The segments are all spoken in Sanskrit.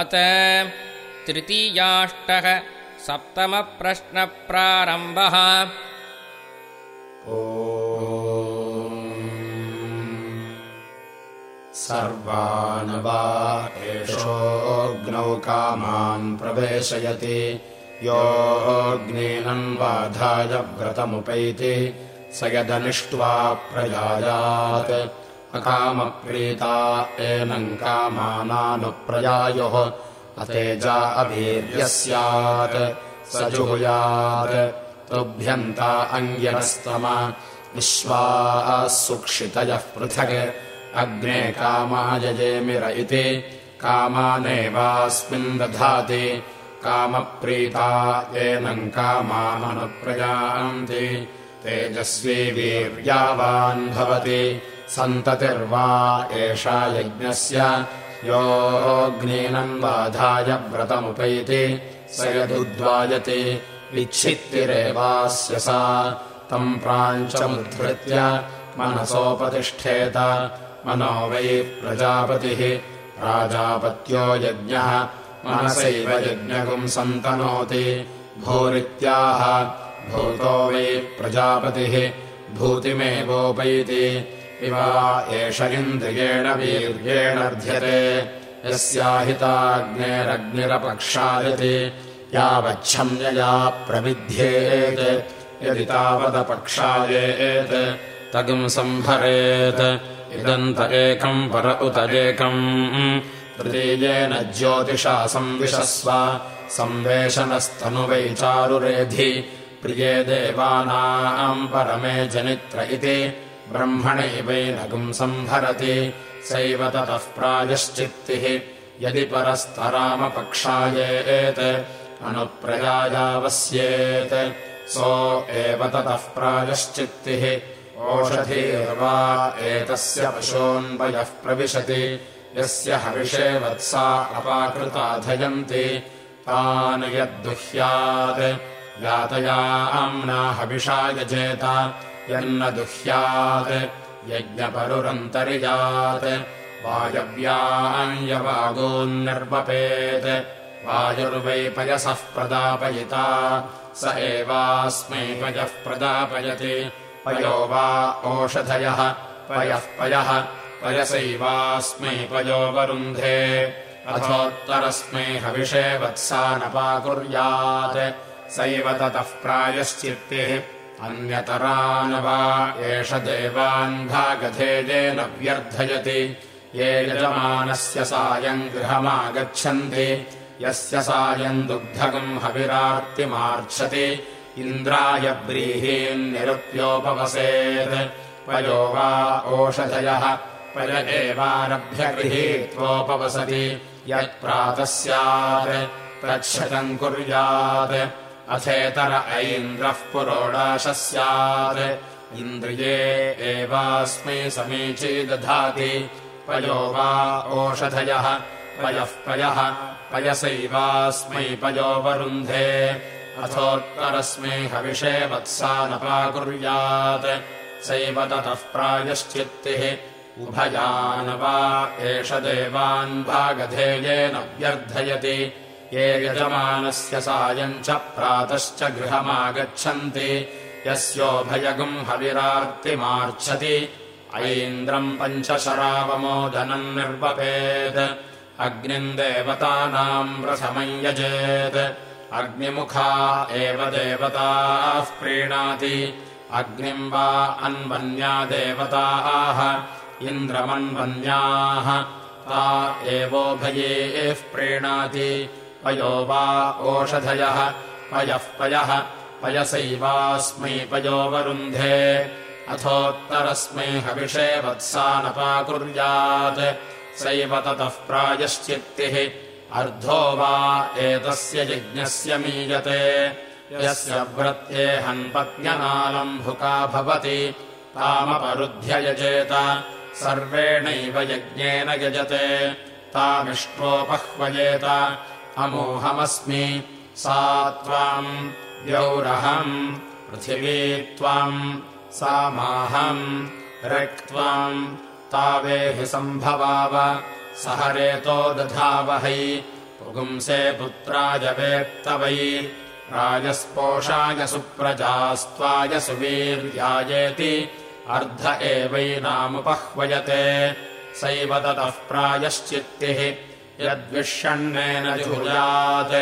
अत तृतीयाष्टः सप्तमप्रश्नप्रारम्भः। ओ सर्वान् वा एषोऽग्नौ कामान् प्रवेशयति योऽग्नेनन्वाधाय व्रतमुपैति। स यदनिष्ट्वा प्रजायात् अकामप्रीता एनम् कामानानुप्रयायोः अतेजा अभीर्यः स्यात् स जुहुयात् तुभ्यन्ता अङ्ग्यस्तम विश्वाः सुक्षितयः पृथक् अग्ने कामायजेमिर इति कामानेवास्मिन् दधाति कामप्रीता एनम् कामाननुप्रयान्ति तेजस्वी वीर्यावान् भवति सन्ततिर्वा एषा यज्ञस्य योऽग्नीनन्वाधाय व्रतमुपैति स यदुद्वायति विच्छित्तिरेवास्य सा तम् प्राञ्चमुद्धृत्य मनसोपतिष्ठेत मनो वै प्रजापतिः प्राजापत्यो यज्ञः मनसैव यज्ञकुम् सन्तनोति भूरित्याह भूतो वै प्रजापतिः भूतिमेवोपैति इवा एष इन्द्रियेण वीर्येणर्ध्यते यस्याहिताग्नेरग्निरपक्षायति यावच्छम्यया प्रविध्येत् यदि तावदपक्षायेत् तगुम् सम्भरेत् इदन्त एकम् पर उत एकम् तृतीयेन ज्योतिषा संविशस्व संवेशनस्तनुवैचारुरेधि प्रिये देवानाम् परमे जनित्र इति ब्रह्मणैवैनगुम् सम्भरति सैव ततः प्रायश्चित्तिः यदि परस्तरामपक्षायेत् अनुप्रयायावस्येत्। सो एव ततः प्रायश्चित्तिः ओषधीर्वा एतस्य पशोऽन्वयः प्रविशति यस्य हविषे वत्सा अपाकृताधयन्ति तान् यद्दुह्यात् यातयाम्ना हविषा यजेत यन्न दुह्यात् यज्ञपरुरन्तरियात् वायव्याञ्यवागोन्निर्वपेत् वायुर्वैपयसः प्रदापयिता स एवास्मै पयः प्रदापयति। पयो वा ओषधयः पयः पयः पयसैवास्मै पयोऽवरुन्धे अथोत्तरस्मै हविषे वत्सा नपाकुर्यात् सैव ततः प्रायश्चित्तिः अन्यतरान् वा एष देवान्धागधेयेन व्यर्थयति। ये यजमानस्य सायम् गृहमागच्छन्ति। यस्य सायम् दुग्धकम् हविरार्तिमार्च्छति। इन्द्राय व्रीहीन्निरुप्योपवसेत् पयो वा ओषधयः पय एवारभ्यगृहीत्वोपवसति यत्प्रातः स्यात् तच्छतम् कुर्यात् अथेतर ऐन्द्रः पुरोडाशः स्यात् इन्द्रिये एवास्मै समीची दधाति। पयो वा ओषधयः। पयः पयः पयसैवास्मै पयोऽवरुन्धे अथोत्तरस्मै हविषे वत्सा नपाकुर्यात्। सैव ततः प्रायश्चित्तिः। उभयान् वा एष देवान् भागधेयेन व्यर्थयति ये यजमानस्य सायम् च प्रातश्च गृहमागच्छन्ति। यस्योभयगुम् हविरार्तिमार्च्छति। ऐन्द्रम् पञ्चशरावमोदनम् निर्वपेत्। अग्निम् देवतानाम् प्रथमम् यजेत्। अग्निमुखा एव देवताः प्रीणाति। अग्निम् वा अन्वन्या देवताः। इन्द्रमन्वन्याः। ता एवोभयेः प्रीणाति पयो वा ओषधयः पयः पयः पयसैवास्मै पयोऽवरुन्धे अथोत्तरस्मै हविषे वत्सा नपाकुर्यात्। सैव ततः प्रायश्चित्तिः अर्धो वा एतस्य यज्ञस्य मीयते। यस्य व्रत्येहन्पत्न्यनालम्भुका भवति तामपरुध्ययजेत। सर्वेणैव यज्ञेन यजते तामिष्ट्रोपह्वयेत अमोहमस्मि। सा त्वाम् द्यौरहम् पृथिवी त्वाम् सा माहम् रक्त्वाम् तावेहि सम्भवाव। सह रेतो दधावहै पुगुंसे पुत्राय वेत्तवै। राजस्पोषाय सुप्रजास्त्वाय सुवीर्यायेति अर्ध एवैनामुपह्वयते सैव ततः प्रायश्चित्तिः यद्विष्यण्णेन जुहुयात्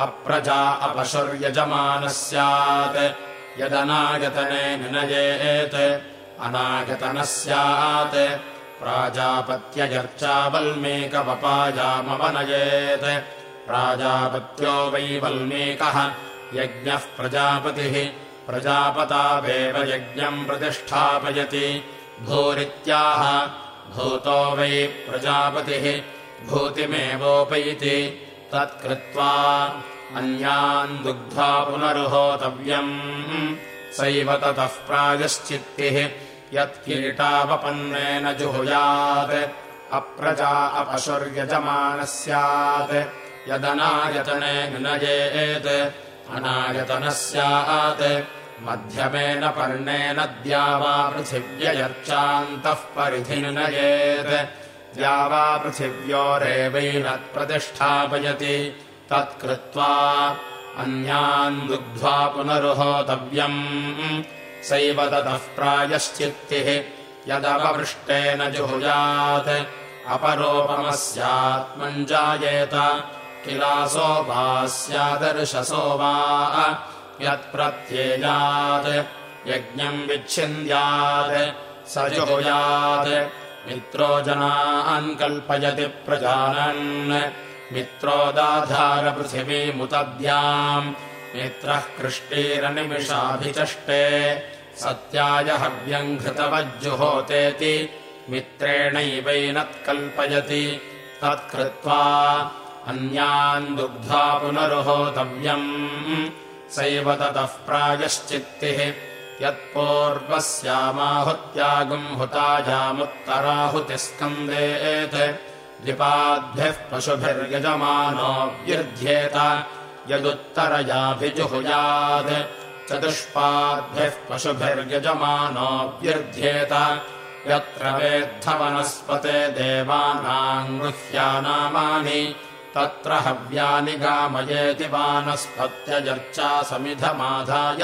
अप्रजा अपशुर्यजमानः स्यात् यदनागतने निनयेत् अनागतनः स्यात् प्राजापत्ययर्चा वल्मीकवपायामवनयेत् प्राजापत्यो वै वल्मीकः यज्ञः प्रजापतिः। प्रजापतावेव यज्ञम् प्रतिष्ठापयति। भूरित्याह भूतो वै प्रजापतिः भूतिमेवोपैति तत्कृत्वा अन्यान् दुग्ध्वा पुनरुहोतव्यम्। सैव ततः प्रायश्चित्तिः यत्कीटावपन्नेन जुहुयात् अप्रजा अपशुर्यजमानः स्यात् यदनायतने नयेत् अनायतनः स्यात् मध्यमेन पर्णेन द्यावा पृथिव्ययर्चान्तः परिधि नयेत् द्यावा पृथिव्योरेवैनत्प्रतिष्ठापयति तत्कृत्वा अन्यान् दुग्ध्वा पुनरुहोतव्यम्। सैव ततः प्रायश्चित्तिः यदपपृष्टेन जुहुयात्। अपरोपमस्यात्मञ्जायेत वा वा। यत्प्रत्येयात्। यज्ञम् विच्छिन्द्यात्। स जुहुयात् मित्रो जनान् कल्पयति प्रजानन्। मित्रोदाधारपृथिवीमुतद्याम् मित्रः कृष्टीरनिमिषाभिचष्टे सत्याय हव्यम् घृतवज्जुहोतेति। मित्रेणैवैनत्कल्पयति। तत्कृत्वा अन्यान् दुग्ध्वा पुनरुहोतव्यम्। सैव ततः प्रायश्चित्तिः यत्पूर्वस्यामाहुत्यागुम् हुतायामुत्तराहुतिस्कन्देत् द्विपाद्भ्यः पशुभिर्यजमानो व्यर्थ्येत यदुत्तरयाभिजुहुयात्। चतुष्पाद्भ्यः पशुभिर्यजमानो व्यर्थ्येत यत्र वेद्धवनस्पते देवानाम् गृह्यानामानि तत्र हव्यानि गामयेति वानस्पत्यजर्चा समिधमाधाय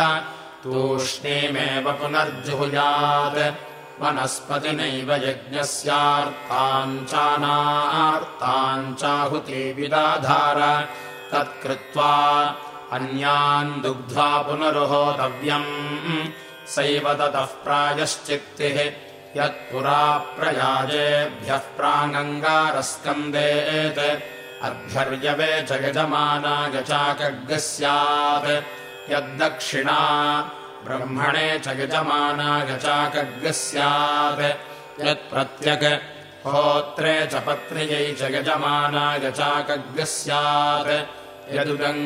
तूष्णीमेव पुनर्जुहुयात्। वनस्पतिनैव यज्ञस्यार्ताञ्चानार्ताञ्चाहुतिविदाधार तत्कृत्वा अन्यान् दुग्ध्वा पुनरुहोतव्यम्। सैव ततः प्रायश्चित्तिः। यत्पुरा प्रयाजेभ्यः प्राङ्गारस्कन्देत् अर्भ्यर्यवे च यजमानाय चाकग् स्यात् यद्दक्षिणा ब्रह्मणे च यजमानाय चाकग् स्यात् यत्प्रत्यक् होत्रे च पत्न्यै च यजमानाय चाकग् स्यात् यदुदङ्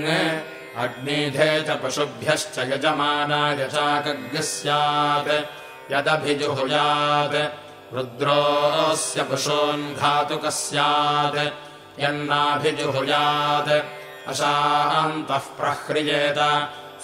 अग्निधे च पशुभ्यश्च यजमानाय चाकग् स्यात् यदभिजुहुयात् रुद्रोऽस्य पशोन्घातुकः स्यात् यन्नाभिजुहुयात् अशान्तः प्रह्रियेत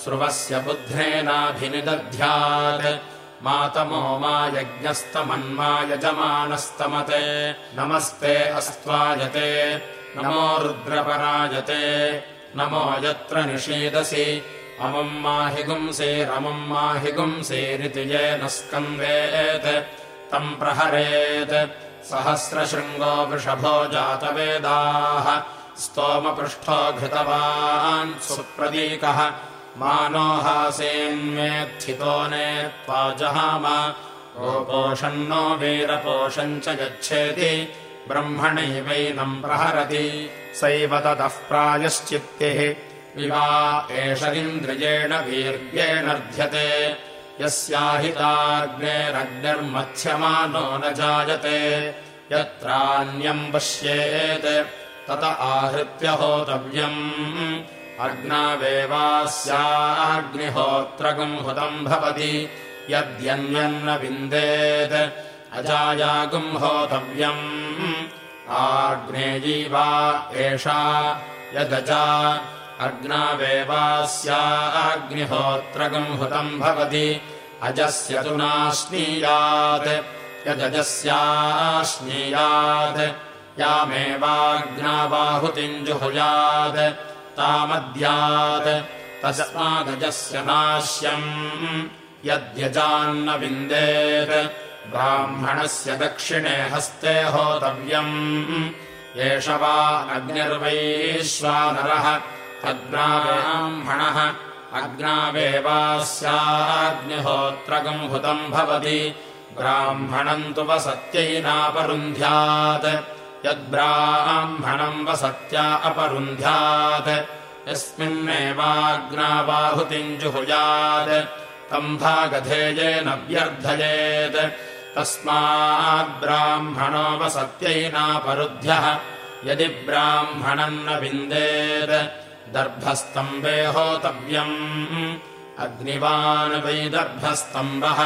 स्रुवस्य बुद्धेनाभिनिदध्यात्। मातमो मा यज्ञस्तमन्मा यजमानस्तमते नमस्ते अस्त्वायते। नमो रुद्रपरायते। नमो यत्र निषीदसि। अमुम् माहिगुंसेरमुम् माहिगुंसेरिति येन स्कन्देत् तम् प्रहरेत्। सहस्रशृङ्गो वृषभो जातवेदाः। स्तोमपृष्ठो घृतवान् सुप्रदीकः मानोहासेन्मेत्थितो नेत्वा जहाम। गोपोषन्नो वीरपोषम् च यच्छेति ब्रह्मणैवैनम् प्रहरति। सैव ततः प्रायश्चित्तिः। विवा एष इन्द्रियेण वीर्येणर्ध्यते यस्याहिताग्नेरग्निर्मथ्यमानो न जायते। यत्रान्यम् पश्येत् तत आहृत्य होतव्यम् अग्नावेवास्याग्निहोत्रगम् हुतम् भवति। यद्यन्यन्न विन्देत् अजायागुम् होतव्यम् आग्नेयी वा एषा यदजा। अग्नावेवास्याग्निहोत्रगम् हुतम् भवति। अजस्य तु नाश्नीयात् यदजस्याश्नीयात् यामेवाग्नाबाहुतिम् जुहुयात् तामद्यात् तस्मागजस्य नाश्यम्। यद्यजान्न विन्देत् ब्राह्मणस्य दक्षिणे हस्ते होतव्यम्। एष वा अग्निर्वैश्वानरः। तद्ब्राह्मणः अग्नावेवास्याग्निहोत्रगम् हुतम् भवति। ब्राह्मणम् तु वसत्यैनापरुन्ध्यात् यद्ब्राह्मणम् वसत्या अपरुन्ध्यात् यस्मिन्नेवाग्नाबाहुतिम् जुहुयात् तम् भागधेयेन व्यर्थयेत् तस्माद्ब्राह्मणो वसत्यैनापरुध्यः यदि ब्राह्मणम् न विन्देत् दर्भस्तम्बे होतव्यम् अग्निवान् वै दर्भस्तम्बः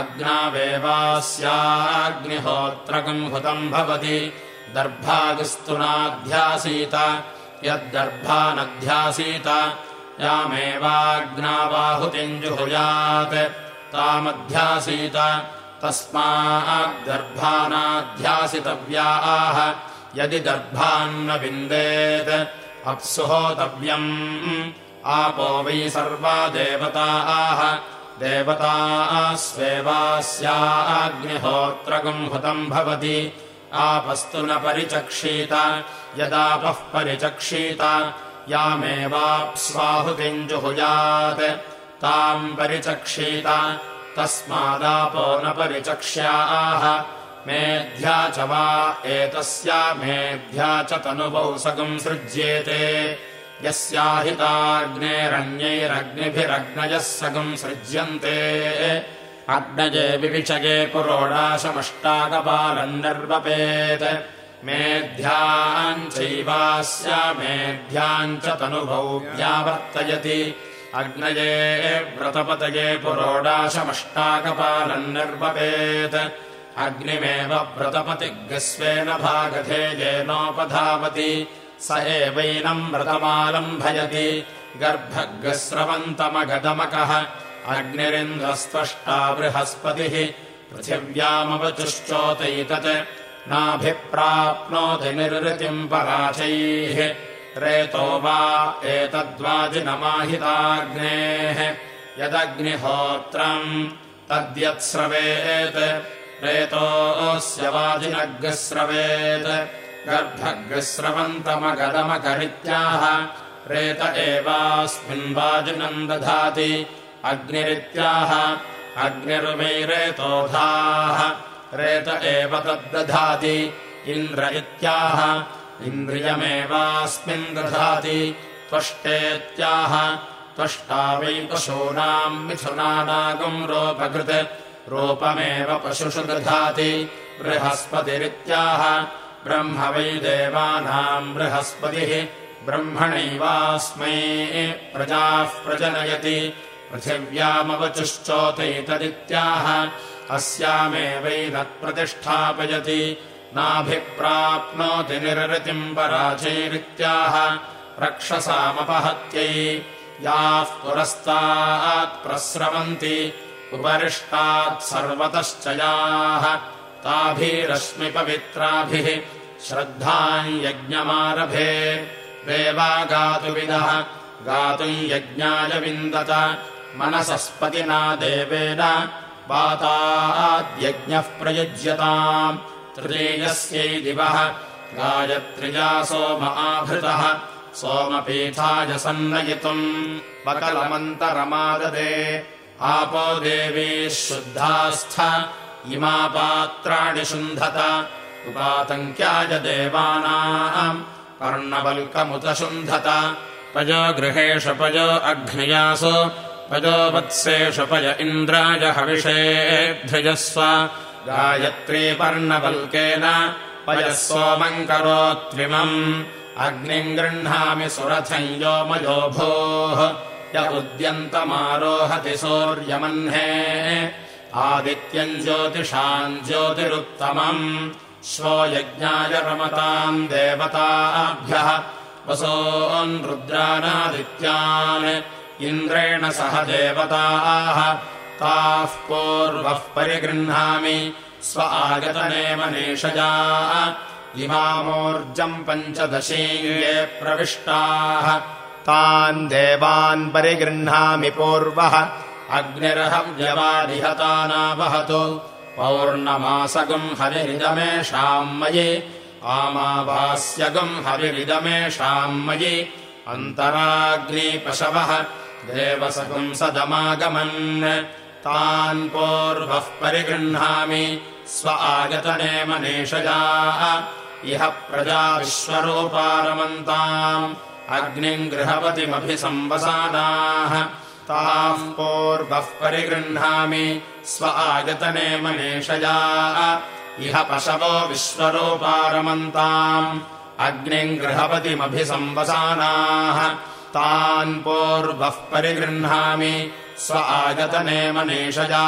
अग्नावेवास्याग्निहोत्रकम् हुतम् भवति दर्भागिस्तु नाध्यासीत यद्दर्भानध्यासीत यामेवाग्नाबाहुतिम् जुहुयात् तामध्यासीत तस्माद्दर्भानाध्यासितव्याः यदि दर्भान्न विन्देत् अप्सुहोतव्यम्। आपो वै सर्वा देवताः देवतास्वेवास्याग्निहोत्रगम् हुतम् भवति आपस्तु न परिचक्षीत। यदापः परिचक्षीत। यामेवाप्स्वाहुतिम् जुहुयात् ताम् परिचक्षीत। तस्मादापो न परिचक्ष्याः। मेध्या च वा एतस्या मेध्या च तनुभौ सगम् सृज्येते। यस्याहिताग्नेरन्यैरग्निभिरग्नयः सगम् सृज्यन्ते अग्नये विविचये पुरोडाशमष्टाकपालम् निर्वपेत् मेध्याम् चैवास्या मेध्याम् च तनुभौ व्यावर्तयति। अग्नये व्रतपतये पुरोडाशमष्टाकपालम् निर्वपेत् अग्निमेव व्रतपतिग्स्वेन भागधेयेनोपधावति। स एवैनम् व्रतमालम्भयति। गर्भग्स्रवन्तमगदमकः अग्निरिन्द्रस्त्वष्टा बृहस्पतिः पृथिव्यामवचुश्चोतैतत् नाभिप्राप्नोति निर्वृतिम् पराचैः रेतो वा एतद्वाजिनमाहिताग्नेः यदग्निहोत्रम् तद्यत्स्रवेत् रेतोऽस्य वाजिनग्स्रवेत् गर्भग्स्रवन्तमगदमकरित्याह रेत एवास्मिन् वाजिनम् दधाति अग्निरित्याह अग्निर्वैरेतोधाः रेत एव तद्दधाति इन्द्र इत्याह इन्द्रियमेवास्मिन् दधाति त्वष्टेत्याह त्वष्टा वै पशूनाम् मिथुनानागम् रोपकृत् रूपमेव पशुषु दधाति बृहस्पतिरित्याह ब्रह्म वै देवानाम् बृहस्पतिः ब्रह्मणैवास्मै प्रजाः प्रजनयति पृथिव्यामवचुश्चोतैतदित्याह अस्यामेवैनत्प्रतिष्ठापयति नाभिप्राप्नोति निर्वृतिम् पराचैरित्याह रक्षसामपहत्यै। याः पुरस्तात् प्रस्रवन्ति। उपरिष्टात् सर्वतश्च याः। ताभिरश्मिपवित्राभिः। श्रद्धाम् यज्ञमारभे। देवा गातुविदः गातुम् यज्ञाय विन्दत मनसस्पतिना देवेन वाताद्यज्ञः प्रयुज्यताम्। तृतीयस्यै दिवः। गायत्र्या सोम आवृतः सोमपीठाय सन्नयितुम्। वकलमन्तरमाददे आपो देवी शुद्धास्थ। इमा पात्राणि शुन्धत। उपातङ्क्याय देवानाम्। पर्णवल्कमुत शुन्धत पयो गृहेषु पयो अघ्नयासु पयो पय इन्द्राय हविषेऽध्युजस्व गायत्री पर्णवल्केन पयः करोत्विमम्। अग्निम् गृह्णामि सुरथम् योमयो भोः य उद्यन्तमारोहति सौर्यमह्ने। आदित्यम् ज्योतिषाम् ज्योतिरुत्तमम्। श्वो यज्ञाय रमताम् देवताभ्यः। वसोन्रुद्रानादित्यान् इन्द्रेण सह देवताः। ताः पूर्वः परिगृह्णामि। स्व आगतनेव नेषजा। इमामोर्जम् पञ्चदशीये प्रविष्टाः। तान् देवान् परिगृह्णामि पूर्वः। अग्निरहव्यवारिहतानावहतु पौर्णमासगम् हरिरिदमेषाम् मयि। आमाभास्यगम् हरिरिदमेषाम् मयि। अन्तराग्निपशवः देवसगम् सदमागमन्। तान् पूर्वः परिगृह्णामि स्व आगतने मनीषया इह प्रजा विश्वरूपारमन्ताम् अग्निम् गृहपतिमभिसंवसादाः। ताम् पूर्वः परिगृह्णामि स्व आगतने मनीषया इह पशवो विश्वरूपारमन्ताम् अग्निम् गृहपतिमभिसंवसानाः तान् पूर्वः परिगृह्णामि। स्व आगतने मनीषया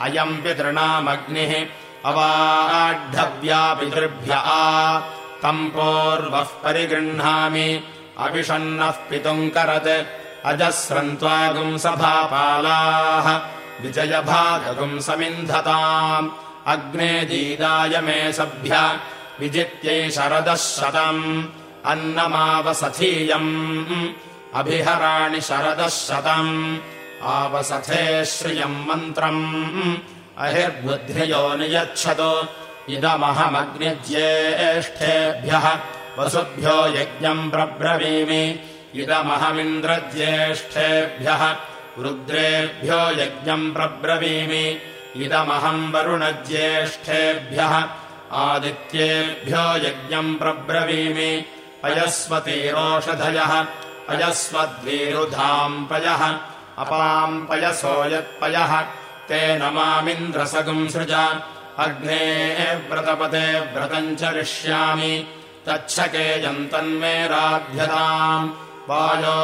अयम् पितृणामग्निः अवाढव्यापितृभ्य तम् पूर्वः परिगृह्णामि। अविषन्नः पितुम् करत्। अजस्रन्त्वागुम् सभापालाः। विजयभागुम् समिन्धताम्। मे सभ्य। विजित्यै शरदः शतम् अन्नमावसथीयम्। अभिहराणि शरदः शतम् आवसथे श्रियम् मन्त्रम्। अहिर्बुद्ध्ययो नियच्छतु। इदमहमग्निज्येष्ठेभ्यः। वसुभ्यो यज्ञम् प्रब्रवीमि। इदमहमिन्द्रज्येष्ठेभ्यः। रुद्रेभ्यो यज्ञम् प्रब्रवीमि। इदमहम् वरुणज्येष्ठेभ्यः। आदित्येभ्यो यज्ञम् प्रब्रवीमि पयस्वतीरोषधयः पयस्वद्वीरुधाम् पयः। अपाम् पयसो यत्पयः। तेन मामिन्द्रसगुम् सृज। अग्ने व्रतपते व्रतम् चरिष्यामि तच्छके वायो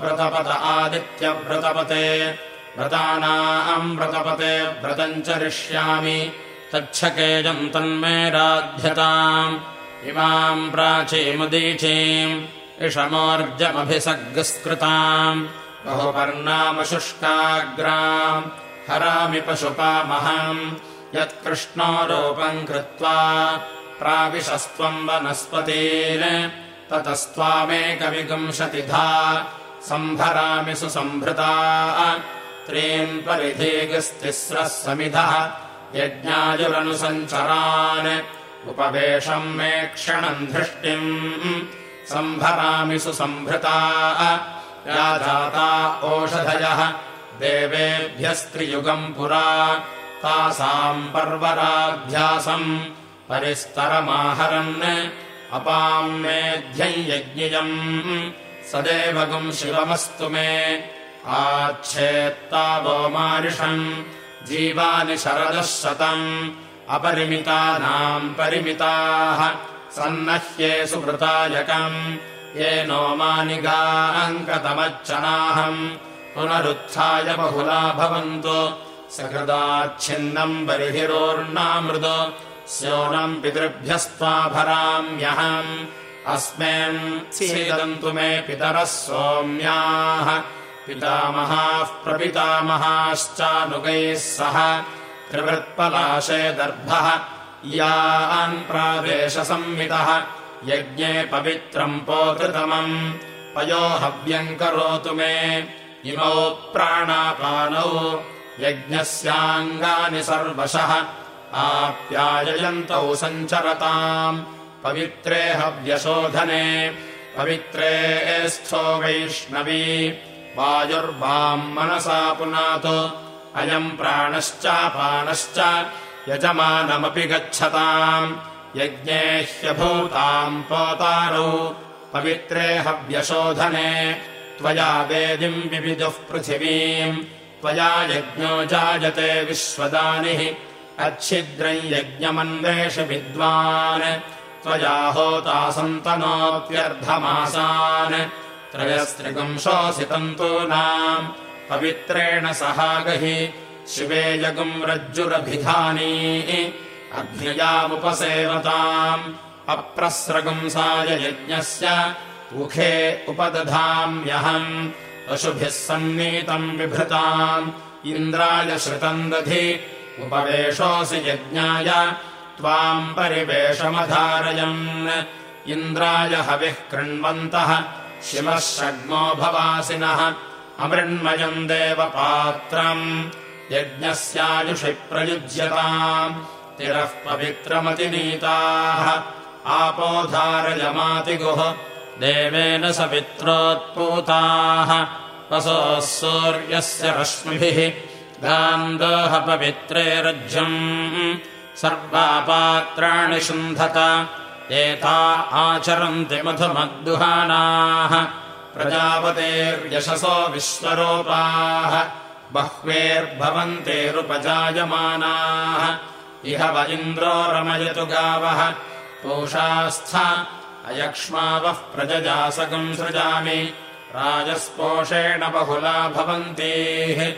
व्रतपत आदित्यव्रतपते। व्रतानाम् व्रतपते व्रतम् चरिष्यामि तच्छकेजम् तन्मे राध्यताम् इमाम् प्राचीमुदीचीम् इषमोर्जमभिसग्स्कृताम् बहुपर्णामशुष्काग्राम् हरामि पशुपामहम् यत्कृष्णो रूपम् कृत्वा प्राविशस्त्वम् वनस्पतीन् ततस्त्वामेकविगुंशतिधा सम्भरामि सुसम्भृता त्रीन् परिधीगस्तिस्रः समिधः यज्ञायुरनुसञ्चरान् उपवेशम् मे क्षणम् धृष्टिम्। सम्भरामि सुसम्भृता जाता ओषधयः। देवेभ्यस्त्रियुगम् पुरा। तासाम् पर्वराभ्यासम्। परिस्तरमाहरन्। अपाम् मेध्यम् यज्ञियम्। सदेवगुम् शिवमस्तु मे। आच्छेत्तावो मारिषम् जीवानि शरदः शतम् अपरिमितानाम् परिमिताः सन्नह्ये सुकृतायकम् ये नो मानिगाङ्कतमच्चनाहम् पुनरुत्थाय बहुला भवन्तु सकृदाच्छिन्नम् बर्हिरोर्णामृद स्योनम् पितृभ्यस्त्वाभराम्यहम् अस्मिन् सीदन्तु मे पितरः सोम्याः पितामहाः प्रपितामहाश्चानुगैः सह त्रिवृत्पलाशे दर्भः। यान् प्रादेशसंवितः यज्ञे पवित्रम् पोतृतमम्। पयो हव्यम् करोतु मे। इमौ प्राणापानौ। यज्ञस्याङ्गानि सर्वशः। आप्याययन्तौ सञ्चरताम्। पवित्रे हव्यशोधने। पवित्रे स्थो वैष्णवी। वायुर्वाम् मनसा पुनातु अयम् प्राणश्चापानश्च यजमानमपि गच्छताम्। यज्ञे ह्यभूताम् पोतारौ। पवित्रे हव्यशोधने त्वया वेदिम् विविदुः पृथिवीम्। त्वया यज्ञो जायते विश्वदानिः। अच्छिद्रम् यज्ञमन्वेष विद्वान्। त्वया होता सन्तनोऽप्यर्धमासान्। त्रयस्त्रिगुंशोऽसितन्तूनाम् पवित्रेण सहागहि। शिवे यगुम् रज्जुरभिधानी। अग्न्ययामुपसेवताम् अप्रस्रगुंसाय यज्ञस्य मुखे उपदधाम्यहम् पशुभिः सन्नीतम् विभृताम् इन्द्राय श्रितम् दधि। उपवेशोऽसि यज्ञाय। त्वाम् परिवेशमधारयन्। इन्द्राय हविः कृण्वन्तः। शिवः षड्मो भवासिनः अमृण्मयम् देवपात्रम् यज्ञस्यायुषि प्रयुज्यताम् तिरः पवित्रमतिनीताः। आपोधारयमातिगुः देवेन सवित्रोत्पूताः वसोः सूर्यस्य रश्मिभिः गान्दोह पवित्रे रज्यम् सर्वापात्राणि शुन्धत एता आचरन्ति मधुमद्दुहानाः प्रजापतेर्यशसो विश्वरूपाः बह्वेर्भवन्तेरुपजायमानाः। इह व इन्द्रो रमयतु गावः पूषास्थ अयक्ष्मावः प्रजजासकम् सृजामि। राजस्पोषेण बहुला भवन्तीः।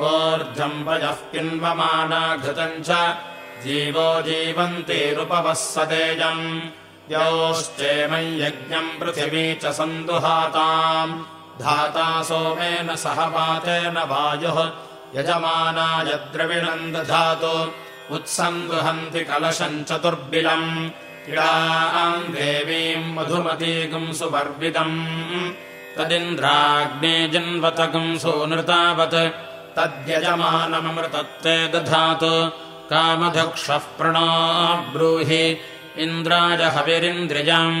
ऊर्जम्बजः पिन्वमाना घृतम् च जीवो जीवन्तीरुपवः योश्चेमम् यज्ञम् पृथिवी च सन्दुहाताम् धाता सोमेन सह वातेन वायुः। यजमानाय द्रविणम् दधातु उत्सन्दुहन्ति कलशम् चतुर्बिलम् इडाम् देवीम् मधुमतीकम् सुवर्विदम्। तदिन्द्राग्ने जन्वतकम् सोनृतावत्। तद्यजमानममृतत्ते दधातु। कामधक्षः प्रणो ब्रूहि इन्द्राय हविरिन्द्रियम्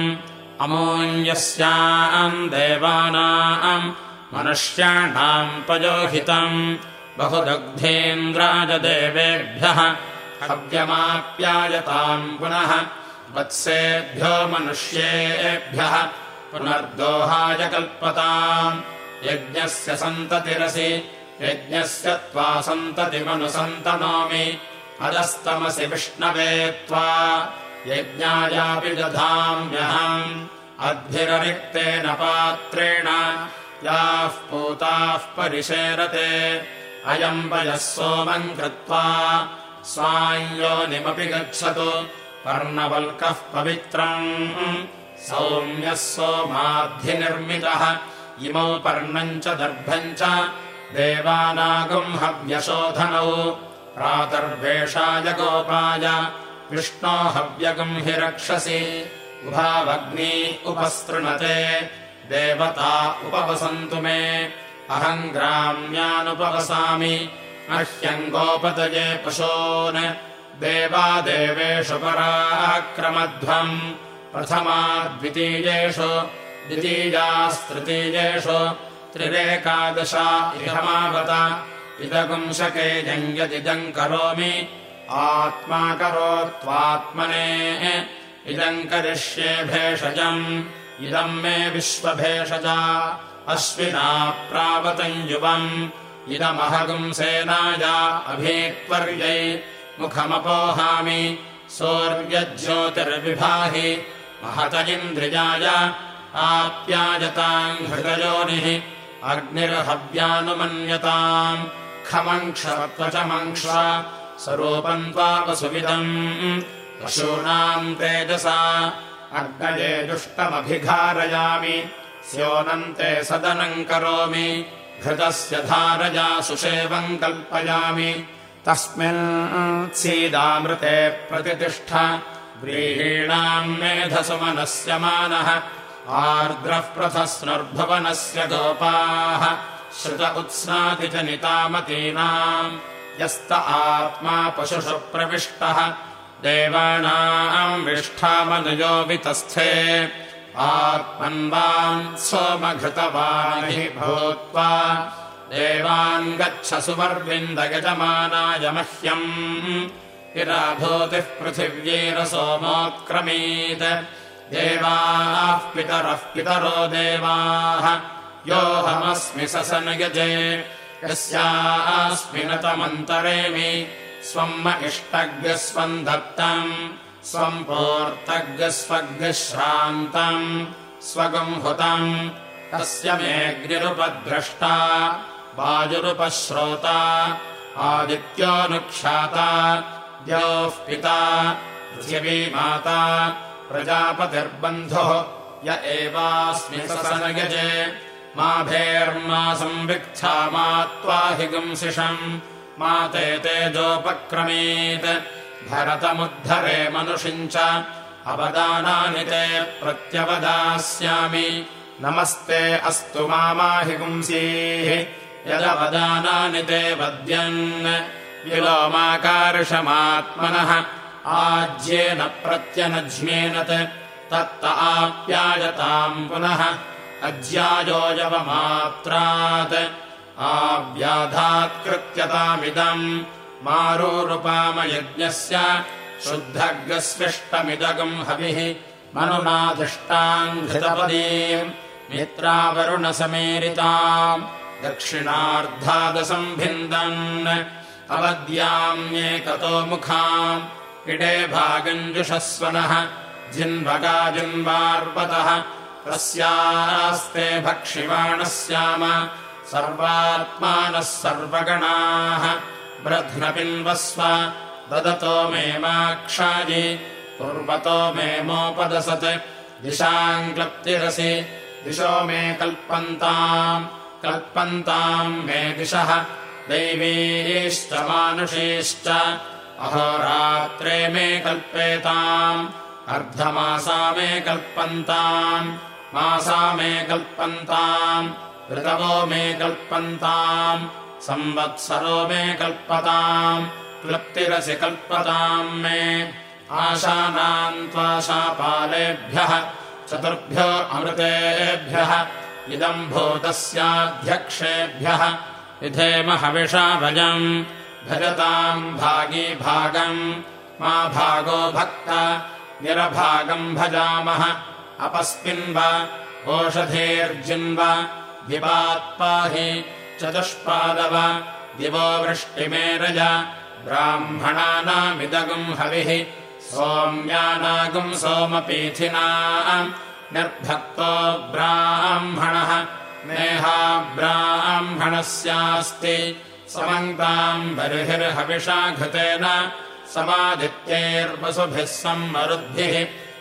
अमोऽयस्याम् देवानाम् मनुष्याणाम् पयोहितम् बहुदग्धेन्द्राय देवेभ्यः हव्यमाप्यायताम् पुनः वत्सेभ्यो मनुष्येभ्यः पुनर्दोहाय कल्पताम् यज्ञस्य सन्ततिरसि यज्ञस्य त्वा सन्ततिमनुसन्तनोमि अदस्तमसि विष्णवे त्वा यज्ञायापि दधाम्यहम्। अद्भिररिक्तेन पात्रेण याः पूताः परिशेरते। अयम् वयः सोमम् कृत्वा स्वाञ्योनिमपि गच्छतु। पर्णवल्कः पवित्रम्। सौम्यः सोमाद्धिनिर्मितः। इमौ पर्णम् च दर्भम् च देवानागम् हव्यशोधनौ। प्रातर्वेषाय गोपाय विष्णो हव्यगम् हि रक्षसि। उभावग्नी उपस्तृणते। देवता उपवसन्तु मे। अहम् ग्राम्यानुपवसामि। मह्यम् गोपतये पशून्। देवादेवेषु पराक्रमध्वम्। प्रथमा द्वितीयेषु द्वितीयास्तृतीयेषु त्रिरेकादशा इहमावत इदगुंशके यदिदम् करोमि आत्मा करोत्वात्मने इदम् करिष्ये भेषजम् इदम् मे विश्वभेषजा अश्विना प्रावतम् युवम् इदमहगुंसेनाय अभीत्वर्यै मुखमपोहामि सूर्यज्योतिर्विभाहि महत इन्द्रियाय आप्यायताम् हृदयोनिः अग्निर्हव्यानुमन्यताम् खमङ्क्षत्वचमङ्क्ष स्वरूपम् त्वापसुविदम् पशूनाम् तेजसा अग्नये दुष्टमभिघारयामि। स्योनन्ते सदनम् करोमि। घृतस्य धारया सुषेवम् कल्पयामि। तस्मिन् सीदामृते प्रतितिष्ठ। व्रीहीणाम् मेधसुमनस्य मानः। आर्द्रः प्रथस्नुर्भुवनस्य गोपाः। श्रुत उत्स्नाति च नितामतीनाम् यस्त आत्मा पशुषु प्रविष्टः। देवानाम् विष्ठामनुयो वितस्थे। आत्मन्वान् सोमघृतवान् हि भूत्वा। देवान् गच्छ सुवर्विन्दयजमानाय मह्यम्। इराभूतिः पृथिव्यैरसोमोत्क्रमीत् देवाः पितरः पितरो देवाः। योऽहमस्मि ससनयजे। यस्यास्मि न तमन्तरेमि स्वम् म दत्तम् स्वम् पोर्तज्ञस्वग्श्रान्तम् स्वगम् हुतम् तस्य मेऽग्निरुपद्रष्टा वायुरुपश्रोता आदित्योऽनुख्याता द्योः पिता पृथिवी माता प्रजापतिर्बन्धुः य एवास्मि ससनयजे माभेर्मा संविक्था मा त्वा हि गुंसिषम् मा ते तेजोपक्रमीत्। भरतमुद्धरे मनुषिम् च अवदानानि ते प्रत्यवदास्यामि। नमस्ते अस्तु मामाहि पुंसीः यदवदानानि ते वद्यन्। विलोमाकार्षमात्मनः। आज्येन प्रत्यनज्ञेनत् तत्त आप्यायताम् पुनः अज्यायोजवमात्रात् आव्याधात्कृत्यतामिदम् मारूरुपामयज्ञस्य शुद्धग्रस्विष्टमिदगम् हविः मनुनाधिष्टाम् घृतपदीम् मित्रावरुणसमेरिताम् दक्षिणार्धादसम्भिन्दन् अवद्याम्येकतो मुखाम् इडे भागम् जुषस्वनः जिन्वगाजिन्वार्वतः तस्यास्ते भक्षिवाणः स्याम सर्वात्मानः सर्वगणाः ब्रध्नपिन्वस्व ददतो मे माक्षायि कुर्वतो मे मोपदसत् दिशाम् क्लप्तिरसि दिशो मे कल्पन्ताम् कल्पन्ताम् मे दिशः दैवीश्च मानुषीश्च अहोरात्रे मे कल्पेताम् अर्धमासा मे कल्पन्ताम् मासा मे कल्पन्ताम् ऋतवो मे कल्पन्ताम् संवत्सरो मे कल्पताम् क्लप्तिरसि कल्पताम् मे। आशानाम् त्वाशापालेभ्यः चतुर्भ्यो अमृतेभ्यः इदम् भूतस्याध्यक्षेभ्यः विधेम हविषा भजम् भजताम् भागी भागम् मा भागो भक्त निरभागम् भजामः अपस्मिन्व ओषधेर्जिन्व दिवात्पाहि चतुष्पादव दिवो वृष्टिमेरज ब्राह्मणानामिदगुम् हविः सोम्यानागुम् सोमपीथिना निर्भक्तो ब्राह्मणः नेहा ब्राह्मणस्यास्ति समन्ताम् बर्हिर्हविषा घृतेन समादित्यैर्वसुभिः सम्मरुद्भिः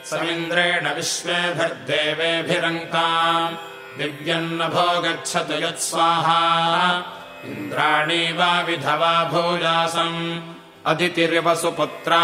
समिन्द्रेण विश्वेभिर्देवेभिरङ्काम् दिव्यन्नभो गच्छतु यत्स्वाहा। इन्द्राणी वा विधवा भूजासम्। अदितिरिवसुपुत्रा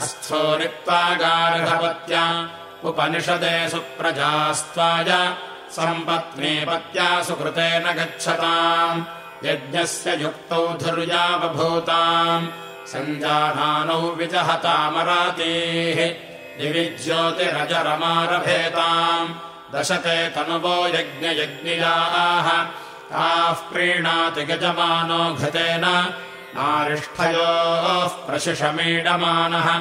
स्थोरित्वा गार्हपत्या उपनिषदे सुप्रजास्त्वाय। सम्पत्नीपत्या सुकृतेन गच्छताम्। यज्ञस्य युक्तौ धुर्यावभूताम्। सञ्जानानौ विजहतामरातीः दिवि ज्योतिरजरमारभेताम् दशते तनुवो यज्ञयज्ञियाः ताः प्रीणाति गजमानो घृतेन। नारिष्ठयोः प्रशिषमीडमानः।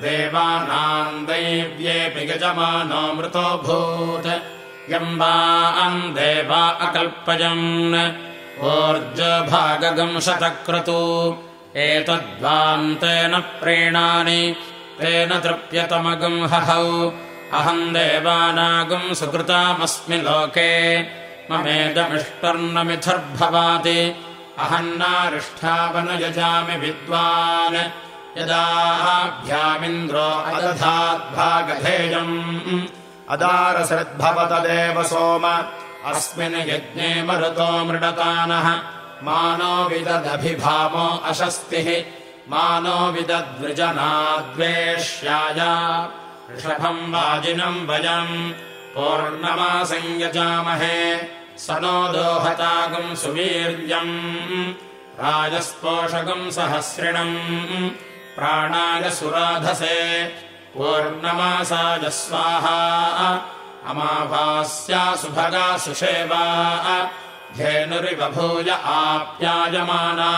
देवानाम् दैव्येऽपि गजमानो मृतोऽभूत्। यम् वा अम् देवा अकल्पयन्। ऊर्जभागगम् शतक्रतु एतद्वान्तेन प्रीणानि तेन तृप्यतमगम् हहौ। अहम् देवानागम् सुकृतामस्मि लोके। ममेदमिष्टर्नमिथुर्भवाति अहम् नारिष्ठावनयजामि विद्वान्। यदाभ्यामिन्द्रो अदधाद्भागधेयम्। अदारसृद्भवतदेव सोम। अस्मिन् यज्ञे मरुतो मृडतानः। मानो विददभिभामो अशस्तिः मानो विदद्विजनाद्वेष्याय। ऋषभम् वाजिनम् वयम् पूर्णमासंयजामहे। स नो दोहतागम् सुवीर्यम् राजस्पोषकम् सहस्रिणम् प्राणाय सुराधसे। पूर्णमासाय स्वाहा। अमाभास्या सुभगा सुषेवा। धेनुरिव भूय आप्यायमाना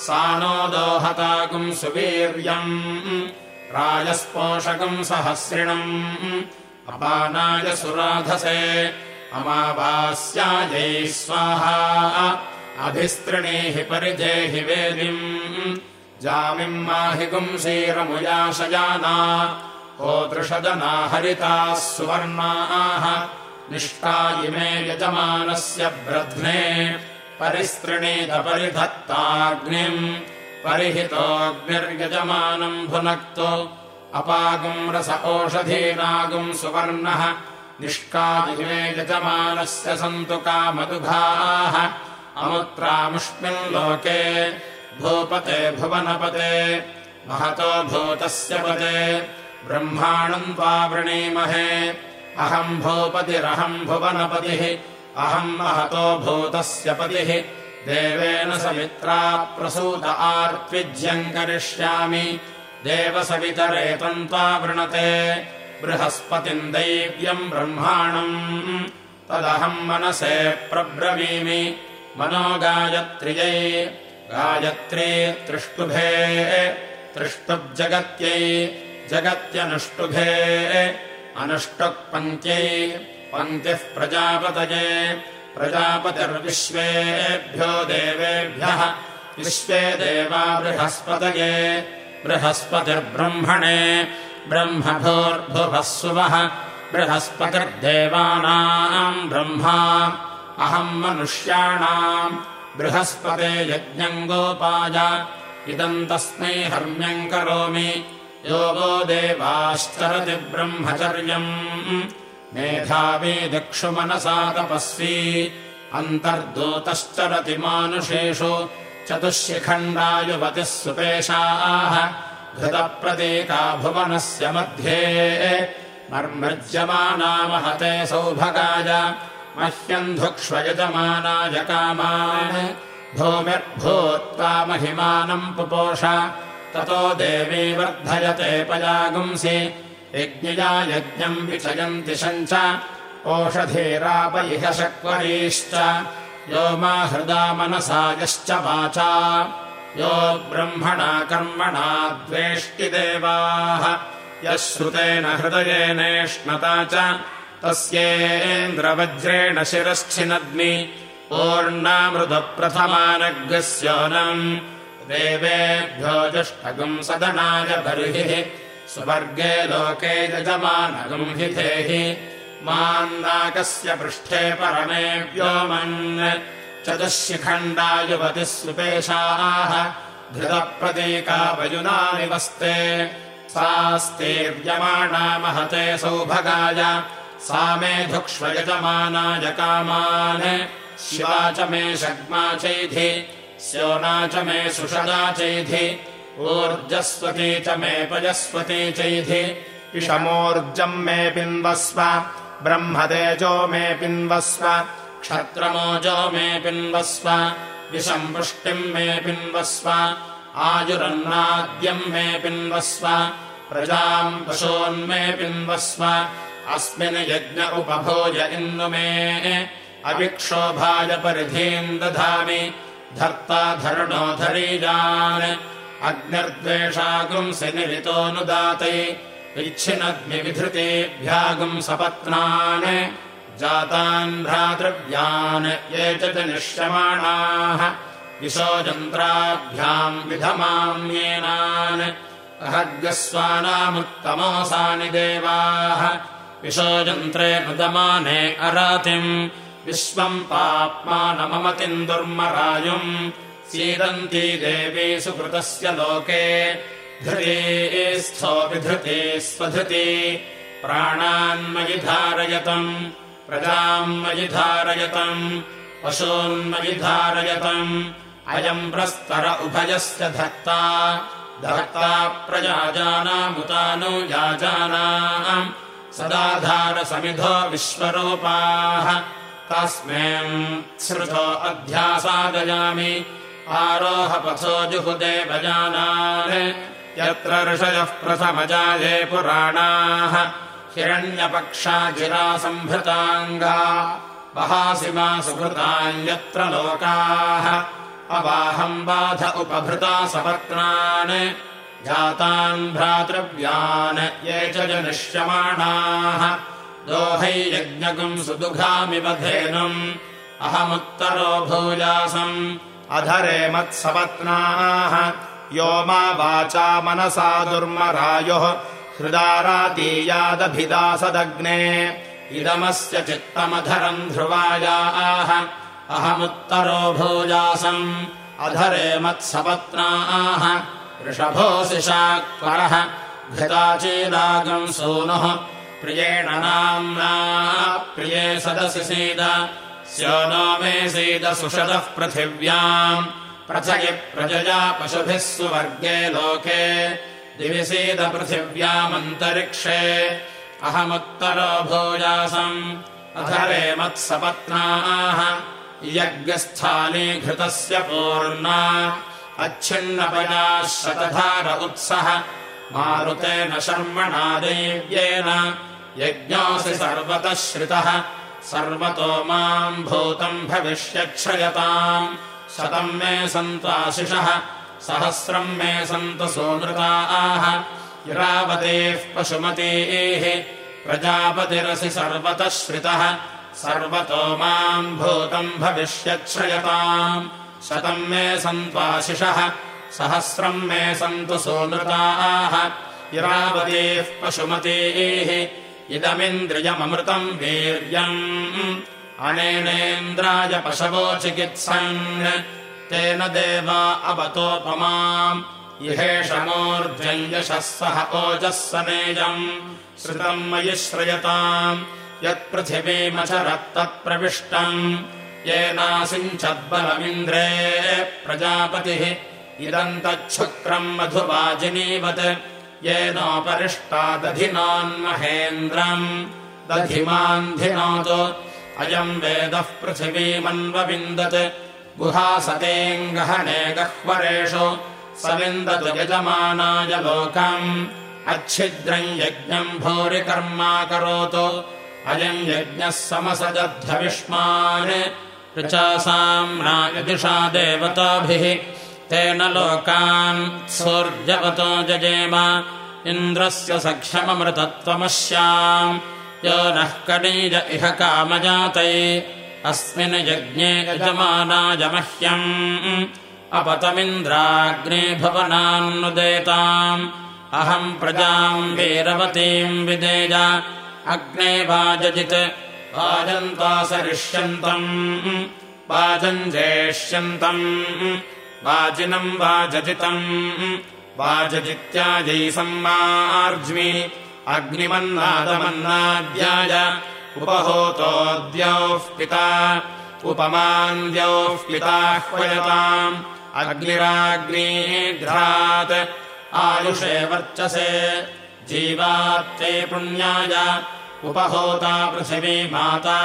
सा नो दोहतागुम् सुवीर्यम् राजस्पोषकम् सहस्रिणम्। अपानाय सुराधसे अमावास्यायै स्वाहा। अभिस्तृणीहि परिधेहि वेदिम् जामिम् माहि गुंसीरमुयाशयाना। होदृषदना हरिताः सुवर्णाः निष्ठा इमे यजमानस्य ब्रध्ने परिस्तृणीतपरिधत्ताग्निम् परिहितोऽग्निर्यजमानम् भुनक्तु। अपागुम् रस ओषधीनागुम् सुवर्णः। निष्कादिमे यजमानस्य सन्तु कामदुघाः। अमुत्रामुष्मिन् लोके भूपते भुवनपते। महतो भूतस्य पते। ब्रह्माणम् त्वा वृणीमहे अहम् भूपतिरहम् भुवनपतिः अहम् महतो भूतस्य पतिः। देवेन सवित्रा प्रसूत आर्त्विज्यम् करिष्यामि। देवसवितरेतम् त्वा वृणते। बृहस्पतिम् दैव्यम् ब्रह्माणम्। तदहम् मनसे प्रब्रवीमि। मनो गायत्र्यै। गायत्री त्रिष्टुभे त्रिष्टुब्जगत्यै जगत्यनुष्टुभे। अनुष्टुक्पङ्क्त्यै पङ्क्तिः प्रजापतये। प्रजापतिर्विश्वेभ्यो देवेभ्यः। विश्वे देवा बृहस्पतये। बृहस्पतिर्ब्रह्मणे। ब्रह्मभोर्भुवः सुवः। बृहस्पतिर्देवानाम् ब्रह्मा। अहम् मनुष्याणाम्। बृहस्पते यज्ञम् गोपाय। इदम् तस्मै हर्म्यम् करोमि। योगो देवाश्चरति ब्रह्मचर्यम् मेधावी दिक्षुमनसा तपस्वी अन्तर्दूतश्चरति मानुषेषु चतुष्यखण्डायुवतिः सुपेशाः घृतप्रतीका भुवनस्य मध्ये मर्मज्यमाना महते सौभगाय मह्यम् धुक्ष्वयजमानाय कामान् भूमिर्भूत्वा महिमानम् पुपोष ततो देवी वर्धयते पयागुंसि यज्ञया यज्ञम् विषयन्ति शञ्च ओषधीराप इह शक्वरीश्च। यो मा हृदा मनसा यश्च वाचा। यो ब्रह्मणा कर्मणा द्वेष्टि देवाः। यः श्रुतेन हृदयेनेष्णता च तस्येन्द्रवज्रेण शिरश्चिनद्मि ओर्णामृतप्रथमानग्रस्योनम् देवेभ्यो जुष्टगम् सदनाय बर्हिः सुवर्गे लोके यजमानगम् हि धेहि मान्नाकस्य पृष्ठे परमे व्योमन् चतुशिखण्डायुवतिः सुपेशाः। धृतप्रतीका सास्तीर्यमाणा महते सौभगाय। सा मे धुक्ष्वयजमानाय कामान्। शिवा च मे शग्मा चैधि। स्योना च मे सुषदा चैधि ऊर्जस्वती च मे पयस्वती चैधि इषमोर्जम् मे पिन्वस्व ब्रह्मतेजो मे पिन्वस्व क्षत्रमोजो मे पिन्वस्व विषम् पुष्टिम् मे पिन्वस्व आयुरन्नाद्यम् मे पिन्वस्व प्रजाम् पशून्मे पिन्वस्व अस्मिन् यज्ञ उपभोज अविक्षोभाय परिधीम् दधामि धर्ता धरणो धरीजान् अग्निर्द्वेषागुंसि निरितोऽनुदातै विच्छिनद्मि विधृतेभ्यागुम् सपत्नान् जातान् भ्रातृव्यान् ये च निश्यमाणाः विशोजन्त्राभ्याम् विधमाम्येनान् अहर्गस्वानामुत्तमोऽसानि देवाः विशोजन्त्रे नुदमाने अरातिम् विश्वम् पाप्मानममतिम् दुर्मरायुम् सीदन्ती देवी सुकृतस्य लोके। धृते स्थो विधृते स्वधृते। प्राणान्मयि धारयतम् प्रजाम् मयि धारयतम् पशून्मयि धारयतम्। अयम् प्रस्तर उभयस्य धत्ता धत्ता प्रजाजानामुतानो याजानाम्। सदाधारसमिधो विश्वरूपाः। तस्मिन् श्रुतो अध्यासादयामि आरोहपथो जुहुदेवजानान् यत्र ऋषयः प्रथमजाये पुराणाः। हिरण्यपक्षा जिरासम्भृताङ्गा वहासिमा सुभृतान्यत्र लोकाः। अवाहम् बाध उपभृता सपत्नान्। जातान् भ्रातृव्यान्। ये च जनिष्यमाणाः। दोहै यज्ञकम् सुदुघामिव धेनुम्। अहमुत्तरो भूयासम् अधरे मत्सपत्नाः यो मा वाचा मनसा दुर्मरायुः। हृदारातीयादभिदासदग्ने इदमस्य चित्तमधरम् ध्रुवायाः। अहमुत्तरो भूयासम् अधरे मत्सपत्नाः वृषभोऽसि शाक्वरः घृताचीदागम् सूनुः। प्रियेण नाम्ना। प्रिये सदसि सीद स्यो नो मे सीद सुषदः पृथिव्याम् प्रथयि प्रजया पशुभिः सुवर्गे लोके दिविसीदपृथिव्यामन्तरिक्षे अहमुत्तरो भूयासम् अधरे मत्सपत्नाः यज्ञस्थानीघृतस्य पूर्णा अच्छिन्नपयाः शतधार उत्सः मारुतेन शर्मणा देव्येन यज्ञोऽसि सर्वतः श्रितः सर्वतो माम् भूतम् भविष्यच्छ्रयताम् शतम् मे सन्त्वाशिषः सहस्रम् मे सन्तु सोनृताः इरावतेः पशुमतीः प्रजापतिरसि सर्वतः श्रितः। सर्वतो माम् भूतम् भविष्यच्छ्रयताम् शतम् मे सन्त्वाशिषः सहस्रम् मे सन्तु सोनृताः इरावतीः पशुमतीः इदमिन्द्रियममृतम् वीर्यम्। अनेनेन्द्राय पशवो चिकित्सन्। तेन देवा अवतोपमाम्। इहेषमोर्जञ्जशः सह ओजः सनेजम् श्रुतम् मयि श्रयताम्। यत्पृथिवीमचरत्तत्प्रविष्टम् येनासिञ्चद्बलमिन्द्रे प्रजापतिः। इदम् तच्छुक्रम् मधुवाजिनीवत् येनोपरिष्टादधिनान्महेन्द्रम्। दधिमान्धिनोतु अयम् वेदः पृथिवीमन्वविन्दत्। गुहासतेऽङ्गहने गह्वरेषु स विन्दतु यजमानाय लोकम्। अच्छिद्रम् यज्ञम् भूरि कर्मा करोतु अयम् यज्ञः समसजद्धविष्मान् ऋचासाम्राजदिषा देवताभिः तेन लोकान् सूर्यवतो जजेम। इन्द्रस्य सख्यममृतत्वमस्याम् यो नः कणीज इह कामजातै। अस्मिन् यज्ञे यजमानाय मह्यम् अपतमिन्द्राग्ने भवनान्नुदेताम्। अहम् प्रजाम् वीरवतीम् विदेज। अग्ने वाजजित्। वाजन्तासरिष्यन्तम्। वाजम् जेष्यन्तम् वाजिनम् वाजजितम् वाजजित्याजै सम्मार्ज्मि। अग्निमन्नादमन्नाद्याय। उपहोतोऽद्योः पिता। उपमान्द्योः पिताह्वयताम् अग्निराग्नीघ्रात् आयुषे वर्चसे। जीवात्ते पुण्याय। उपहोता पृथिवी माता।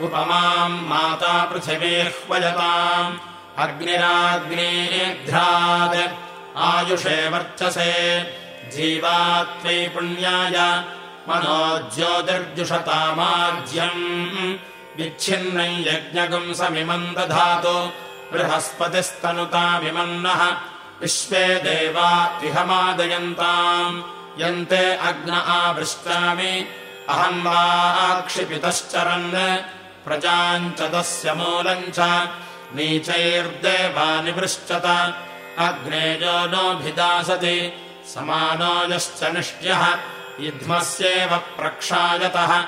उपमाम् माता पृथिवीह्वयताम् अग्निराग्नीघ्रात् आयुषे वर्चसे। जीवात्वै पुण्याय। मनो ज्योतिर्जुषतामाज्यम् विच्छिन्नम् यज्ञगुंसमिमम् दधातु बृहस्पतिस्तनुतामिमन्नः। विश्वे देवा इहमादयन्ताम् यन्ते अग्न आवृष्टामि। अहम् वा क्षिपितश्चरन् प्रजाम् च तस्य मूलम् च नीचैर्देवा निवृश्चत। अग्नेजो नोऽभिदासति समानो यश्च निष्ट्यः। युध्मस्येव प्रक्षायतः।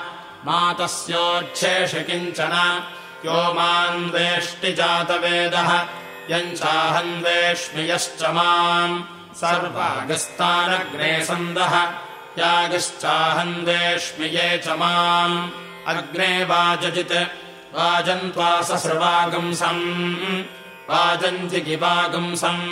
मातस्योच्छेषि किञ्चन। यो माम् वेष्टि जातवेदः। यम् वेश्मि यश्च माम्। सर्वागस्तानग्ने सन्दः। यागश्चाहम् वेश्मि ये च माम्। अग्ने वाजजित् वाजन्त्वा ससृवागुंसम् वाजन्तिगिवागुंसम्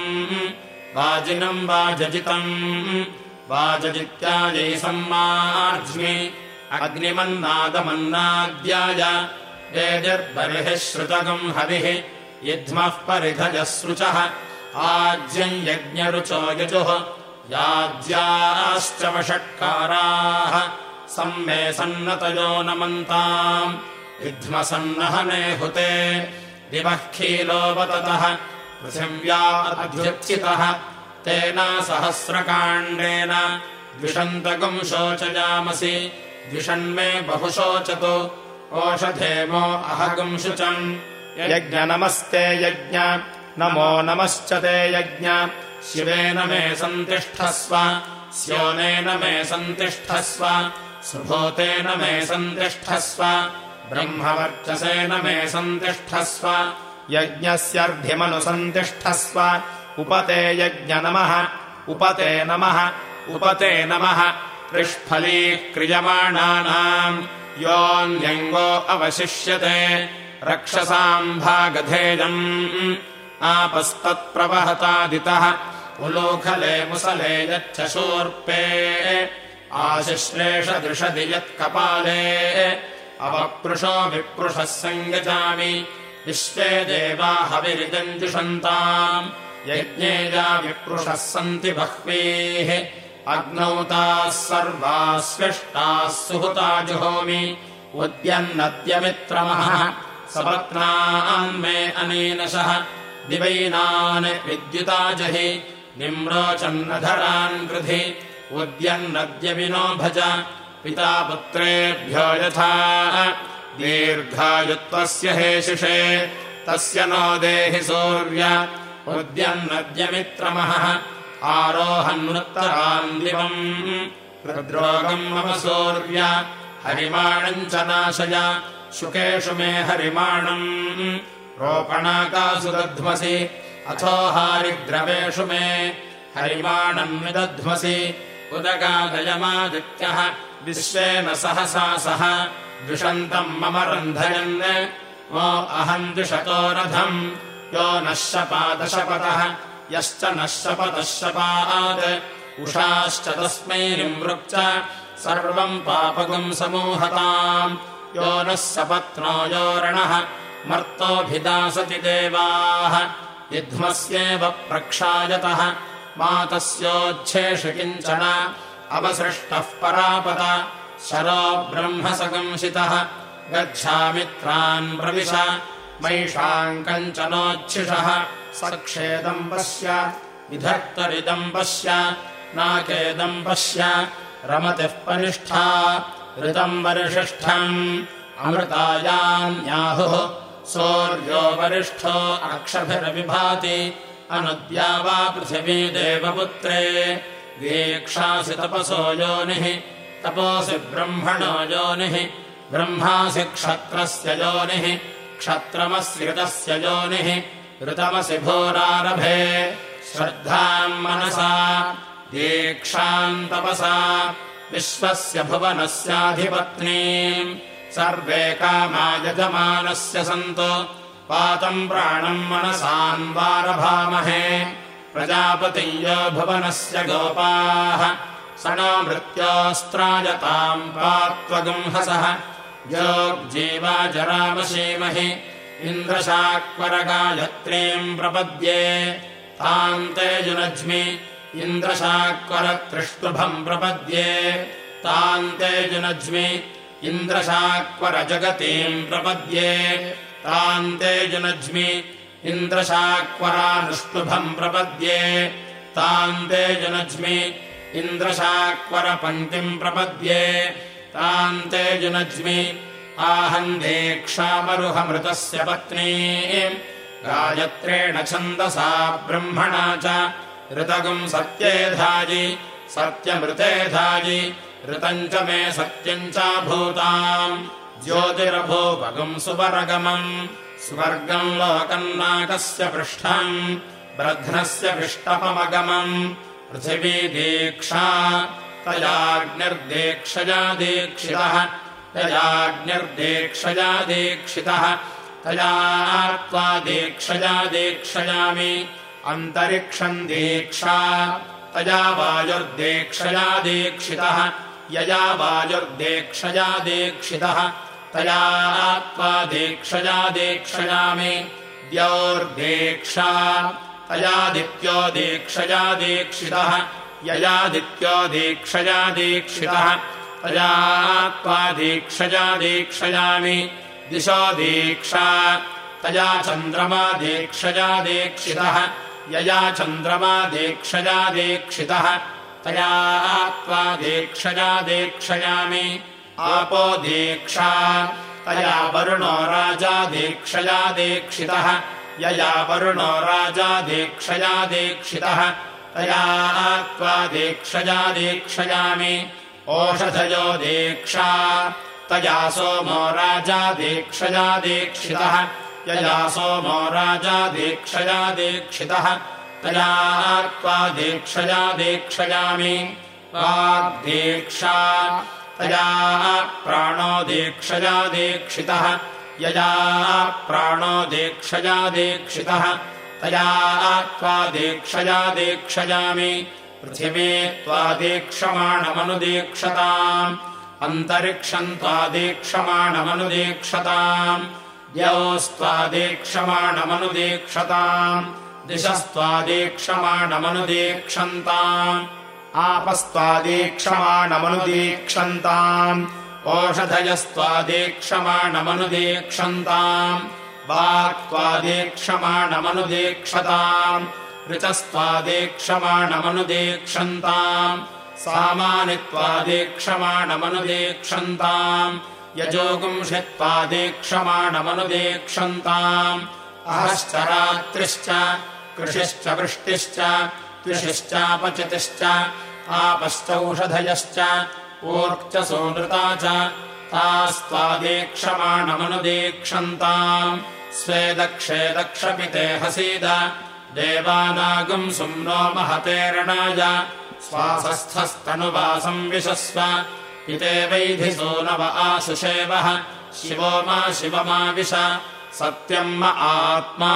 वाजिनम् वाजजितम्। वाजजित्यायै सम्मार्ज्मि। अग्निमन्नादमन्नाद्याय। वेदिर्बर्हिः श्रुतगम् हविः युध्मः परिधजसृचः आज्यम् यज्ञरुचो यजुः। याज्याश्च वषट्काराः। सम्मे सन्नतयो नमन्ताम् युध्मसन्नहने हुते। दिवः खीलोपततः पृथिव्या अध्युत्थितः तेन सहस्रकाण्डेन द्विषन्तकम् शोचयामसि द्विषण्मे बहु शोचतु ओषधेमो अहगुम् शुचम् यज्ञनमस्ते यज्ञ। नमो नमश्च ते यज्ञ। शिवेन मे सन्तिष्ठस्व। स्योनेन मे सन्तिष्ठस्व। सुभूतेन मे सन्तिष्ठस्व ब्रह्मवर्चसेन मे सन्तिष्ठस्व। यज्ञस्यर्घ्यमनुसन्तिष्ठस्व उपते यज्ञ नमः। उपते नमः। उपते नमः। त्रिष्फलीक्रियमाणानाम् योऽन्यङ्गो अवशिष्यते। रक्षसाम् भागधेयम्। आपस्तत्प्रवहतादितः। उलोखले मुसले यच्छूर्पे आशिश्लेषदृषदि यत्कपाले अवपृशो विप्रुषः सङ्गजामि विश्वे देवा हविरिदञ्जुषन्ताम् यज्ञेया विप्रुषः सन्ति बह्वीः अग्नौ ताः सर्वाः स्विष्टाः सुहृता जुहोमि। उद्यन्नद्यमित्रमः सपत्नान्मे अनेनशः दिवैनान् विद्युता जहि। निम्रोचन्नधरान् कृधि। उद्यन्नद्यविनो भज पिता पुत्रेभ्यो यथा। दीर्घायुत्वस्य हेशिषे तस्य नो देहि सूर्य। उद्यन्नद्यमित्रमः आरोहन्नुत्तरान् दिवम्। रुद्रोगम् मम सूर्य हरिमाणम् च नाशय। शुकेषु मे हरिमाणम्। रोपणाकासु दध्मसि अथो हारिद्रवेषु मे। हरिमाणम् विदध्मसि उदगादयमादित्यः विश्वेन सहसा सह। द्विषन्तम् मम रन्धयन् वो अहम् द्विषतो रथम्। यो नः शपादशपतः यश्च नः शपतः शपात् उषाश्च तस्मै निमृक् सर्वम् पापगम् समूहताम्। यो नः सपत्नो योरणः मर्तोऽभिदासति देवाः। युध्मस्येव प्रक्षायतः। मातस्योच्छेषि किञ्चन अवसृष्टः परापद शरो ब्रह्मसगंसितः गच्छामित्रान् प्रविश। मैषाम् कञ्चनोच्छिषः सक्षेदम् पश्य। विधर्तरिदम् पश्य। नाकेदम् पश्य। रमतिः पनिष्ठा। ऋतम् वरिषिष्ठम् अमृतायान्याहुः सोऽर्यो वरिष्ठो अक्षभिरविभाति। अनुद्या वा पृथिवी देवपुत्रे दीक्षासि तपसो योनिः तपोसि ब्रह्मणो योनिः ब्रह्मासि क्षत्रस्य योनिः क्षत्रमसि ऋतस्य योनिः ऋतमसि भूरारभे। श्रद्धाम् मनसा दीक्षाम् तपसा विश्वस्य भुवनस्याधिपत्नीम्। सर्वे कामा यजमानस्य सन्तो पातम् प्राणम् मनसान्वारभामहे प्रजापतियो भुवनस्य गोपाः। स नो मृत्योऽस्त्रायताम् पात्वगुंहसः योग्जीवाजरामशीमहि इन्द्रशाक्वरगायत्रीम् प्रपद्ये। ताम् ते युनज्मि इन्द्रशाक्वरत्रिष्टुभम् प्रपद्ये। ताम् ते युनज्मि इन्द्रशाक्वरजगतीम् प्रपद्ये। तान्ते जुनज्मि इन्द्रशाक्वरानुष्टुभम् प्रपद्ये। तान्ते जुनज्मि इन्द्रशाक्वरपङ्क्तिम् प्रपद्ये। तान्ते जुनज्मि आहन्देक्षामरुहमृतस्य पत्नी। गायत्रेण छन्दसा ब्रह्मणा च। ऋतगुम् सत्येधायि सत्यमृतेधायि ऋतम् च मे सत्यम् चाभूताम्। ज्योतिरभूपगम् सुवरगमम् स्वर्गम् लोकम् नाकस्य पृष्ठम् ब्रध्नस्य पृष्टपमगमम् पृथिवी दीक्षा तयाग्निर्दीक्षया दीक्षितः तयाग्निर्दीक्षया दीक्षितः तया त्वा दीक्षया दीक्षयामि। अन्तरिक्षम् दीक्षा तया वायुर्दीक्षया दीक्षितः यया वायुर्दीक्षया दीक्षितः तया त्वा दीक्षया दीक्षयामि। द्योर्दीक्षा तयादित्यो दीक्षया दीक्षितः ययादित्यो दीक्षया दीक्षितः। तया त्वा दीक्षया दीक्षयामि। दिशो दीक्षा तया चन्द्रमा दीक्षया दीक्षितः यया चन्द्रमा दीक्षया दीक्षितः। तया त्वा दीक्षया दीक्षयामि आपो दीक्षा। तया वरुणो राजा दीक्षया दीक्षितः। यया वरुणो राजा दीक्षया दीक्षितः। तया त्वा दीक्षया दीक्षयामि। ओषधयो दीक्षा। तया सोमो राजा दीक्षया दीक्षितः। यया सोमो राजा दीक्षया दीक्षितः। तया त्वा दीक्षया दीक्षयामि। वाग्दीक्षा तया प्राणो दीक्षया दीक्षितः यया प्राणो दीक्षया दीक्षितः तया त्वादीक्षया दीक्षयामि। पृथिवी त्वादीक्षमाणमनुदीक्षताम् अन्तरिक्षम् त्वादीक्षमाणमनुदीक्षताम् द्यौस्त्वादीक्षमाणमनुदीक्षताम् दिशस्त्वादीक्षमाणमनुदीक्षन्ताम् आपस्त्वादीक्षमाणमनुदीक्षन्ताम्। ओषधयस्त्वादीक्षमाणमनुदीक्षन्ताम्। वाक्त्वादीक्षमाणमनुदीक्षताम्। ऋचस्त्वादीक्षमाणमनुदीक्षन्ताम्। सामानि त्वादीक्षमाणमनुदीक्षन्ताम् यजोगुंषित्वादीक्षमाणमनुदीक्षन्ताम् अहश्च रात्रिश्च कृषिश्च वृष्टिश्च त्विषिश्चापचितिश्च आपश्चौषधयश्च ऊर्क् सोनृता च तास्त्वादीक्षमाणमनुदीक्षन्ताम्। स्वेदक्षे दक्षपिते हसीद देवानागम् सुम्नो महतेरणाय स्वासस्थस्तनुवासम् विशस्व। पिते वैधिसो नव आशुषेवः शिवो मा शिवमाविश सत्यम् म आत्मा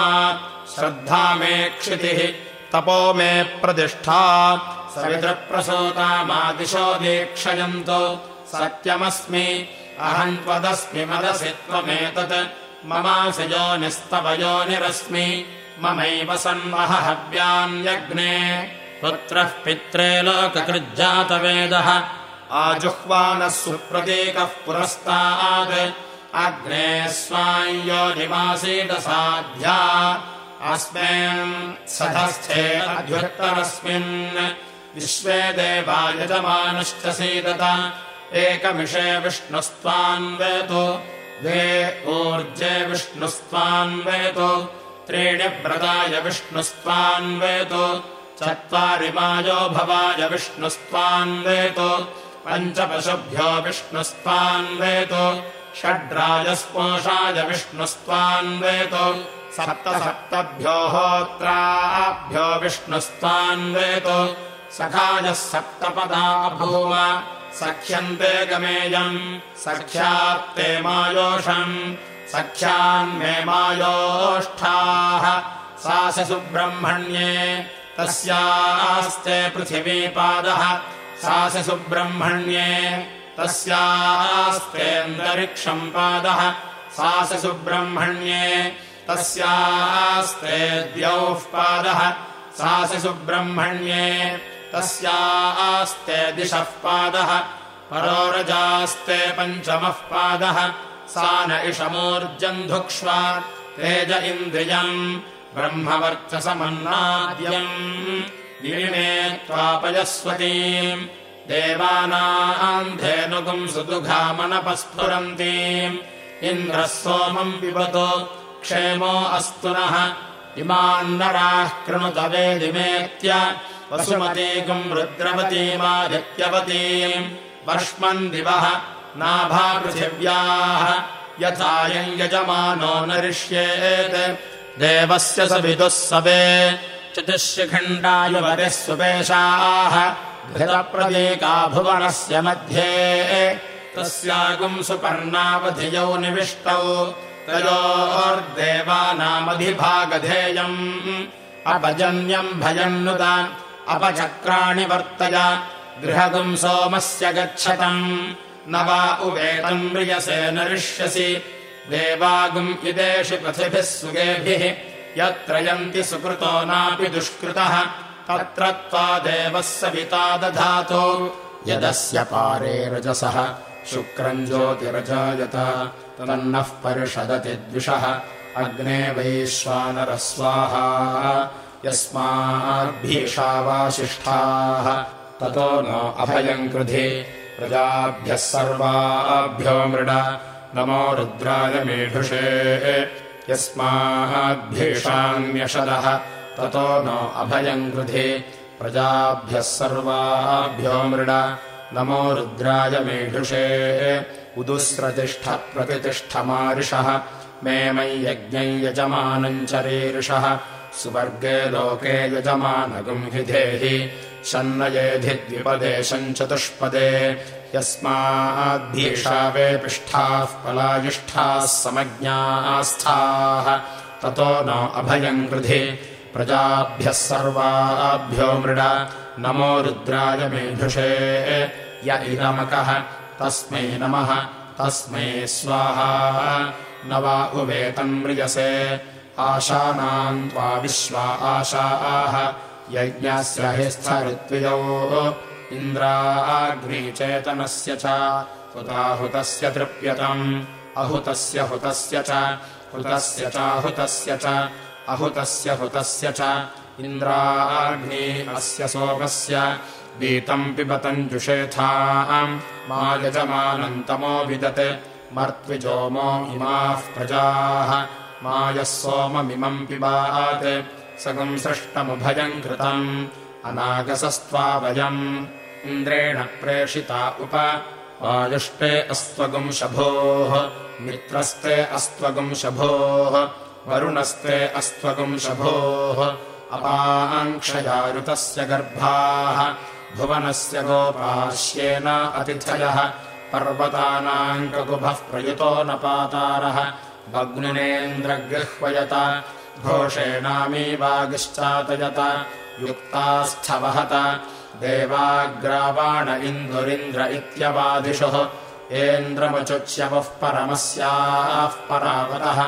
श्रद्धा मे क्षितिः तपो मे प्रतिष्ठा। सवितृप्रसूतामादिशो दीक्षयन्तु। सत्यमस्मि। अहम् त्वदस्मि मदसि त्वमेतत्। ममासि योनिस्तव योनिरस्मि ममैव सन्मह हव्यान्यग्ने पुत्रः पित्रे लोककृज्जातवेदः। आजुह्वानः सुप्रतीकः पुरस्तात्। अग्ने स्वाम् योनिमासीदसाध्या अस्मिन् सधस्थे अध्युत्तरस्मिन् विश्वे देवा यजमानश्च सीदत एकमिषे विष्णुस्त्वान्वेतु द्वे ऊर्जे विष्णुस्त्वान्वेतु त्रीणि व्रताय विष्णुस्त्वान्वेतु चत्वारि मायो भवाय विष्णुस्त्वान्वेतु पञ्चपशुभ्यो विष्णुस्त्वान्वेतु षड्राजस्पोषाय विष्णुस्त्वान्वेतु सप्त सप्तभ्यो होत्राभ्यो विष्णुस्त्वान्वेतु सखायः सप्तपदा भूम सख्यन्ते गमेयम्। सख्यात्ते मायोषम्। सख्यान्मे मायोष्ठाः। सासि सुब्रह्मण्ये। तस्यास्ते पृथिवीपादः। सासि सुब्रह्मण्ये। तस्यास्तेऽन्तरिक्षम् पादः। सासि सुब्रह्मण्ये तस्यास्ते द्यौः पादः सासि सुब्रह्मण्ये तस्यास्ते दिशः पादः परोरजास्ते पञ्चमः पादः सा न इषमूर्जम् धुक्ष्वा तेज इन्द्रियम् ब्रह्मवर्चसमन्नाद्यम् गिरिमे त्वापयस्वतीम् देवानाम् धेनुगुम् सुदुघामनपस्फुरन्तीम् इन्द्रः सोमम् पिबतो क्षेमो अस्तु नः। कृणुत वेदिमेत्य वसुमतीकम् रुद्रवतीमादित्यवतीम्। वर्ष्मन् दिवः नाभापृथिव्याः यथायम् यजमानो नरिष्येत्। देवस्य स विदुः सवे। चतुष्यखण्डायुवतिः सुपेशाः। घृतप्रतीका भुवनस्य मध्ये। तस्यागुम् सुपर्णावधियौ निविष्टौ तयोर्देवानामधिभागधेयम्। अपजन्यम् भयन्नुत अपचक्राणि वर्तय। गृहगुम् सोमस्य गच्छतम्। न वा उवेतम् म्रियसे नरिष्यसि। देवागुम् इदेषु पथिभिः सुगेभिः। यत्रयन्ति सुकृतो नापि दुष्कृतः। तत्र त्वा देवः सविता दधातु। यदस्य पारे रजसः। शुक्रम् ज्योतिरजायत तन्नः परिषदति द्विषः। अग्ने वैश्वानरः स्वाहा ततो नो अभयम् कृधि। प्रजाभ्यः सर्वाभ्यो मृड। नमो रुद्राय मेढुषे। यस्माद्भीषान्यषदः। ततो नो अभयम् कृधि। प्रजाभ्यः सर्वाभ्यो मृड। नमो रुद्राय मेढुषे उदुस्रतिष्ठ प्रतितिष्ठमारिषः मे मयि यज्ञम् यजमानम् चरीर्षः सुवर्गे लोके यजमानगुम् हि धेहि शन्नयेधिद्विपदेशम् चतुष्पदे यस्माद्भीषावे पिष्ठाः पलायुष्ठाः समज्ञास्थाः ततो नो अभयम् कृधि प्रजाभ्यः सर्वाभ्यो मृड नमो रुद्राय मेधुषे य इदमकः तस्मै नमः तस्मै स्वाहा। न वा उवेतन्म्रियसे आशानाम् त्वा विश्वा आशाः। यज्ञस्य हि स्थऋत्विजौ इन्द्राग्निचेतनस्य च। हुताहुतस्य तृप्यतम् अहुतस्य हुतस्य च। हुतस्य चाहुतस्य च। अहुतस्य हुतस्य च। इन्द्राग्नि अस्य सोमस्य वीतम् पिबतम् जुषेथाम्। मा यजमानन्तमो विदते। मर्त्विजोमो इमाः प्रजाः। मा यः सोममिमम् पिबात्। सगम् सृष्टमुभयम् कृतम्। अनागसस्त्वा वयम्। इन्द्रेण प्रेषिता उप। वायुष्टे अस्त्वगुम् शभोः। मित्रस्ते अस्त्वगुम् शभोः। वरुणस्ते अस्त्वगुम् शभोः। अपाङ्क्षयारुतस्य गर्भाः भुवनस्य गोपाश्येन अतिथयः पर्वतानाम् ककुभः प्रयुतो न पातारः भग्निनेन्द्रगृह्वयत घोषेणामीवागिश्चातयत युक्तास्थवहत देवाग्रावाण इन्दुरिन्द्र इत्यवादिषुः एन्द्रमचुच्यवः परमस्याः परावतः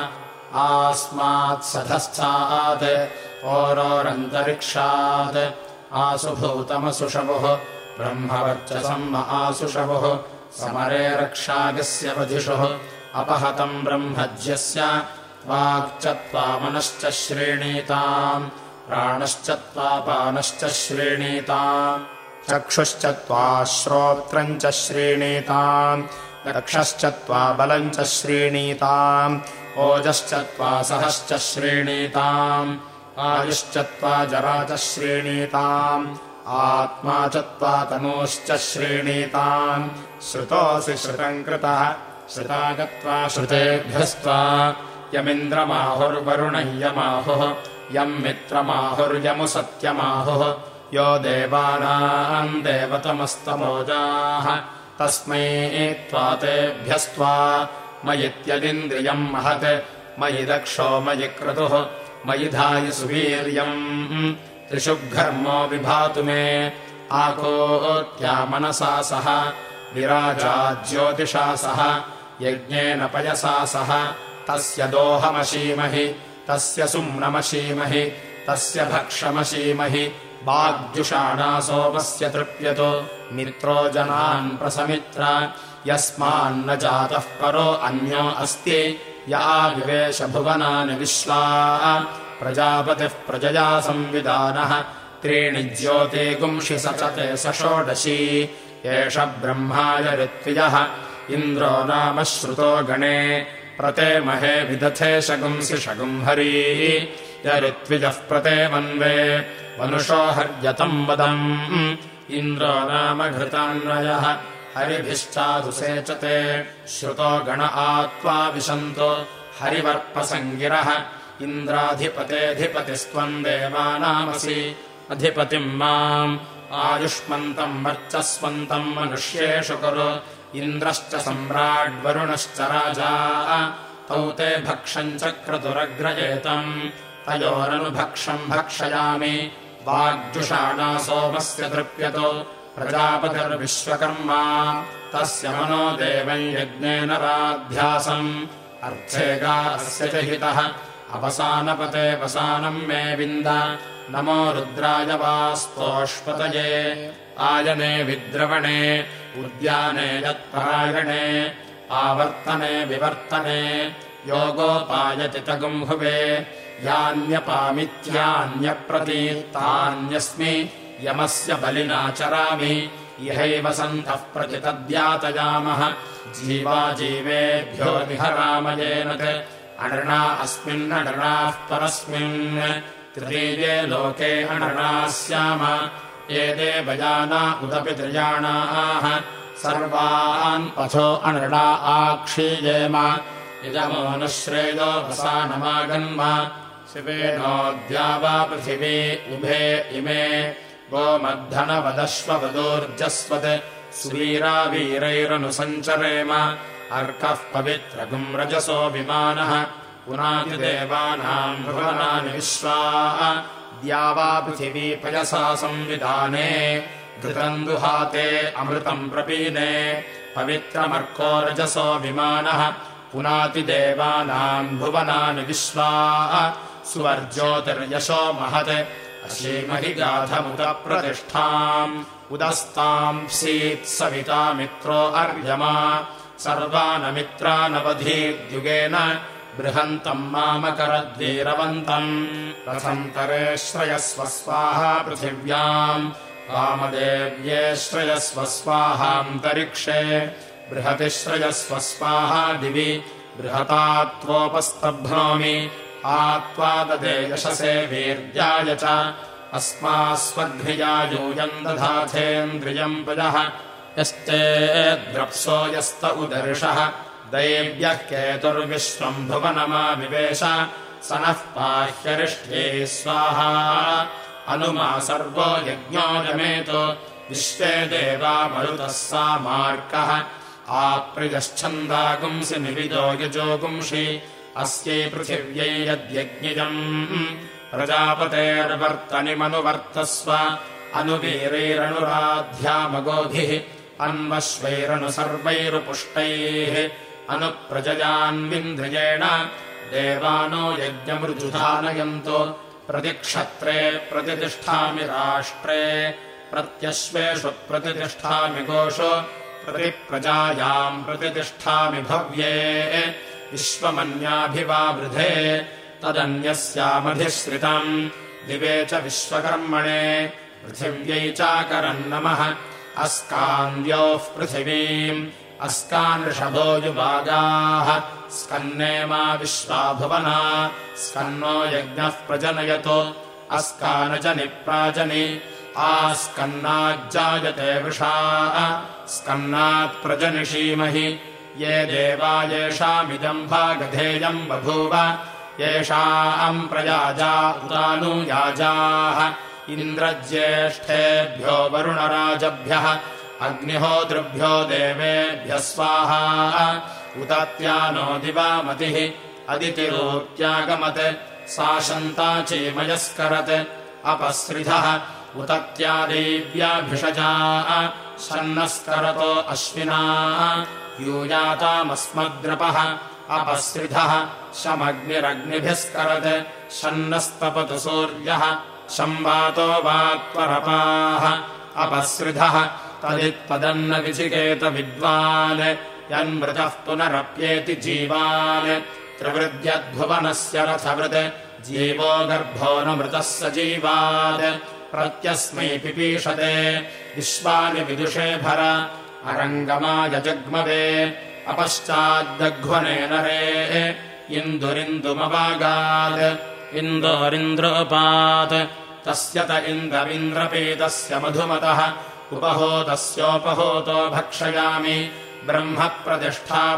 आस्मात्सधस्थात् ओरोरन्तरिक्षात् आसुभूतमसुषवुः ब्रह्मवर्चसम् आसुषवुः समरे रक्षागस्य वधिषुः अपहतम् ब्रह्मज्यस्य वाक्च त्वामनश्च श्रेणीताम् प्राणश्च त्वापानश्च श्रेणीताम् चक्षुश्च त्वा श्रोत्रम् च श्रेणीताम् रक्षश्च त्वा बलम् च श्रेणीताम् ओजश्च त्वा सहश्च श्रेणीताम् आयुश्च त्वा जरा च श्रेणीताम् आत्मा च त्वा तनूश्च श्रेणीताम् श्रुतोऽसि श्रुतम् कृतः। श्रुता गत्वा श्रुतेभ्यस्त्वा। यमिन्द्रमाहुर्वरुणय्यमाहुः यम् मित्रमाहुर्यमु सत्यमाहुः यो देवानाम् देवतमस्तमोजाः। तस्मै त्वा तेभ्यस्त्वा। मयित्यदिन्द्रियम् महत्। मयि दक्षो मयि क्रतुः मयि धायि सुवीर्यम्। त्रिषु घर्मो विभातु मे। आकोत्या मनसा सह। विराजा ज्योतिषा सह। यज्ञेन पयसा सह। तस्य दोहमशीमहि। तस्य सुम्नमशीमहि। तस्य भक्षमशीमहि। वाग्जुषाणा सोमस्य तृप्यतो। मित्रो जनान् प्रसमित्र। यस्मान्न जातः परो अन्यो अस्ति या विवेशभुवनानि विश्वा प्रजापतिः प्रजया संविधानः त्रीणि ज्योतिगुंषि स च ते स षोडशी एष ब्रह्माय ऋत्विजः। इन्द्रो नाम श्रुतो गणे। प्रते महे विदथे शगुंसि शगुंहरी। यऋत्विजः प्रते मन्वे मनुषो हर्यतम् वदम्। इन्द्रो नाम घृतान्वयः हरिभिश्चादुसेचते श्रुतो गण आत्वा विशन्तो। हरिवर्पसङ्गिरः इन्द्राधिपतेऽधिपतिस्त्वम् देवानामसि। अधिपतिम् माम्। आयुष्मन्तम् वर्चस्वन्तम् मनुष्येषु कुरु। इन्द्रश्च सम्राड्वरुणश्च राजा। तौ ते भक्षम् च क्रतुरग्रजेतम् तयोरनुभक्षम् भक्षयामि। वाग्जुषाणा सोमस्य तृप्यतो प्रजापतिर्विश्वकर्मा। तस्य मनो देवम् यज्ञेन राध्यासम्। अर्थेगास्य च हितः। अवसानपते वसानम् मे विन्द। नमो रुद्राय वास्तोष्पतये। आयने विद्रवणे उद्याने यत्परायणे। आवर्तने विवर्तने। योगोपायति तगुम्भुवे यान्यपामित्यान्यप्रतीतान्यस्मि यमस्य बलिना चरामि। इहैव सन्तः प्रतितद्यातयामः। जीवा जीवेभ्यो निहरामयेन अनृणा अस्मिन्ननृणाः परस्मिन्। तृतीये लोके अनृणाः स्याम। एते वयाना उदपि त्रियाणाः। सर्वान् पथो अनृणा आक्षीयेम। इदमोनुश्रेयो वसानमागन्म शिवेनोऽद्या वा पृथिवी उभे इमे गोमद्धनवदश्ववदोर्जस्वत्। सुवीरावीरैरनुसञ्चरेम। अर्कः पवित्रगुम् रजसो विमानः। पुनातिदेवानाम् भुवनानि विश्वा। द्यावा पृथिवी पयसा संविधाने। घृतम् दुहाते अमृतम् प्रपीने। पवित्रमर्को रजसो विमानः। पुनाति देवानाम् भुवनानि विश्वा। सुवर्ज्योतिर्यशो महत् अशीमहि गाधमुत प्रतिष्ठाम् उदस्ताम् सीत् सविता मित्रो अर्यमा। सर्वानमित्रानवधीद्युगेन बृहन्तम् मामकरद्वीरवन्तम्। रथन्तरे श्रयस्व स्वाहा पृथिव्याम्। वामदेव्ये श्रयस्व स्वाहान्तरिक्षे। बृहति श्रयस्व स्वाहा दिवि। बृहता आत्वाददे यशसे वीर्याय च। अस्मास्वद्भिया यूयम् दधाथेन्द्रियम् पयः यस्ते द्रप्सो यस्त उदर्शः दैव्यः केतुर्विश्वम् भुवनमाविवेश स नः पाह्यरिष्ट्ये स्वाहा। अनुमा सर्वो यज्ञो यमेतो। विश्वे देवा मरुतः सा मार्कः। आप्रियश्छन्दागुंसि निविदो यजोगुंषि अस्यै पृथिव्यै यद्यज्ञियम् प्रजापतेर्वर्तनिमनुवर्तस्व। अनुवीरैरनुराध्यामगोभिः अन्वश्वैरनु सर्वैरुपुष्टैः अनुप्रजयान्विन्द्रियेण देवानो यज्ञमृजुधानयन्तो। प्रतिक्षत्रे प्रतितिष्ठामि राष्ट्रे। प्रत्यश्वेषु प्रतितिष्ठामि गोषु। प्रतिप्रजायाम् प्रतितिष्ठामि भव्ये विश्वमन्याभिवावृधे तदन्यस्यामधिश्रितम् दिवे च विश्वकर्मणे पृथिव्यै चाकरम् नमः अस्कान्द्योः पृथिवीम्। अस्कानृषभो युवागाः। स्कन्ने मा विश्वाभुवना। स्कन्नो यज्ञः प्रजनयतो। अस्कान च निप्राजनि। आस्कन्नाज्जायते वृषा। स्कन्नात् प्रजनिषीमहि ये देवा येषामिदम् भागधेयम् बभूव। येषाम् प्रयाजा उतानुयाजाः इन्द्रज्येष्ठेभ्यो वरुणराजभ्यः। अग्निहोतृभ्यो देवेभ्यः स्वाहा। उदात्यानो दिवामतिः अदितिरोत्यागमत् सा शन्ता चेमयस्करत्। अपसृधः। उतत्यादेव्याभिषजा शन्नस्करतो अश्विना यूयातामस्मद्रपः अपसृधः शमग्निरग्निभिस्करत् शन्नस्तपतु सूर्यः शम्बातो वाक्वरपाः अपसृधः तदित्पदन्न विचिकेत विद्वान् यन्मृतः पुनरप्येति जीवान् त्रिवृद्यद्भुवनस्य रथवृत् जीवो गर्भो न मृतः स जीवात् प्रत्यस्मै पिपीषते विश्वानि विदुषे भर अरङ्गमाय जग्मवे अपश्चाद्दघ्वने नरे इन्दुरिन्दुमवागात्। इन्दोरिन्द्रोपात्। तस्य त इन्द्रविन्द्रपीतस्य मधुमतः। उपहोतस्योपहोतो भक्षयामि। ब्रह्म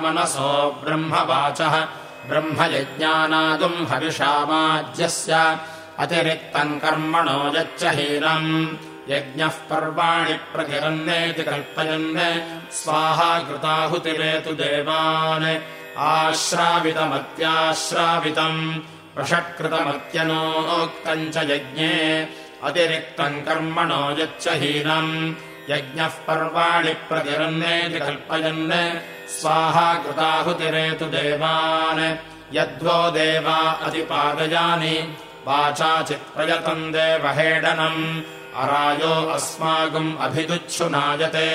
मनसो ब्रह्मवाचः। ब्रह्मयज्ञानागुम् हविषामाज्यस्य। अतिरिक्तम् कर्मणो यच्च हीनम् यज्ञः पर्वाणि प्रतिरन्नेति कल्पयन् स्वाहा कृताहुतिरेतु देवान्। आश्रावितमत्याश्रावितम्। वषट्कृतमत्यनोक्तम् च यज्ञे। अतिरिक्तम् कर्मणो यच्च हीनम्। यज्ञः पर्वाणि प्रतिरन्नेति कल्पयन् स्वाहा कृताहुतिरेतु देवान्। यद्वो देवा अतिपादयानि। वाचा चित्प्रयतम् देवहेडनम् अरायो अस्माकम् अभिदुच्छुनायते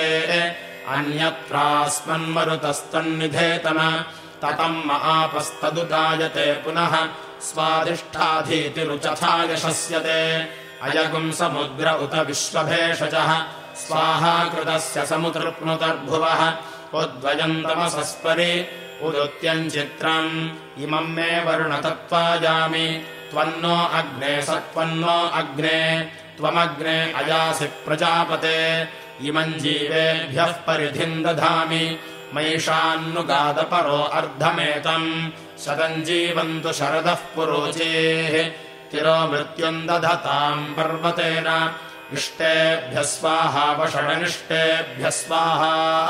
अन्यत्रास्मन्मरुतस्तन्निधेतन ततम् आपस्तदुदायते पुनः। स्वादिष्ठाधीतिरुचथा यशस्यते अयगुम् समुद्र उत विश्वभेषजः। स्वाहा कृतस्य समुतृप्नुतर्भुवः। उद्वयन्तमसस्परि उदुत्यम् चित्रम्। इमम् मे वरुणतत्त्वायामि। त्वन्नो अग्ने सत्त्वन्नो अग्ने त्वमग्ने अयासि प्रजापते। इमम् जीवेभ्यः परिधिम् दधामि। मैषान्नुगादपरो अर्धमेतम्। शतम् जीवन्तु शरदः पुरोचेः। तिरो मृत्युम् दधताम् पर्वतेन। इष्टेभ्यः स्वाहा वषडनिष्टेभ्यः स्वाहा।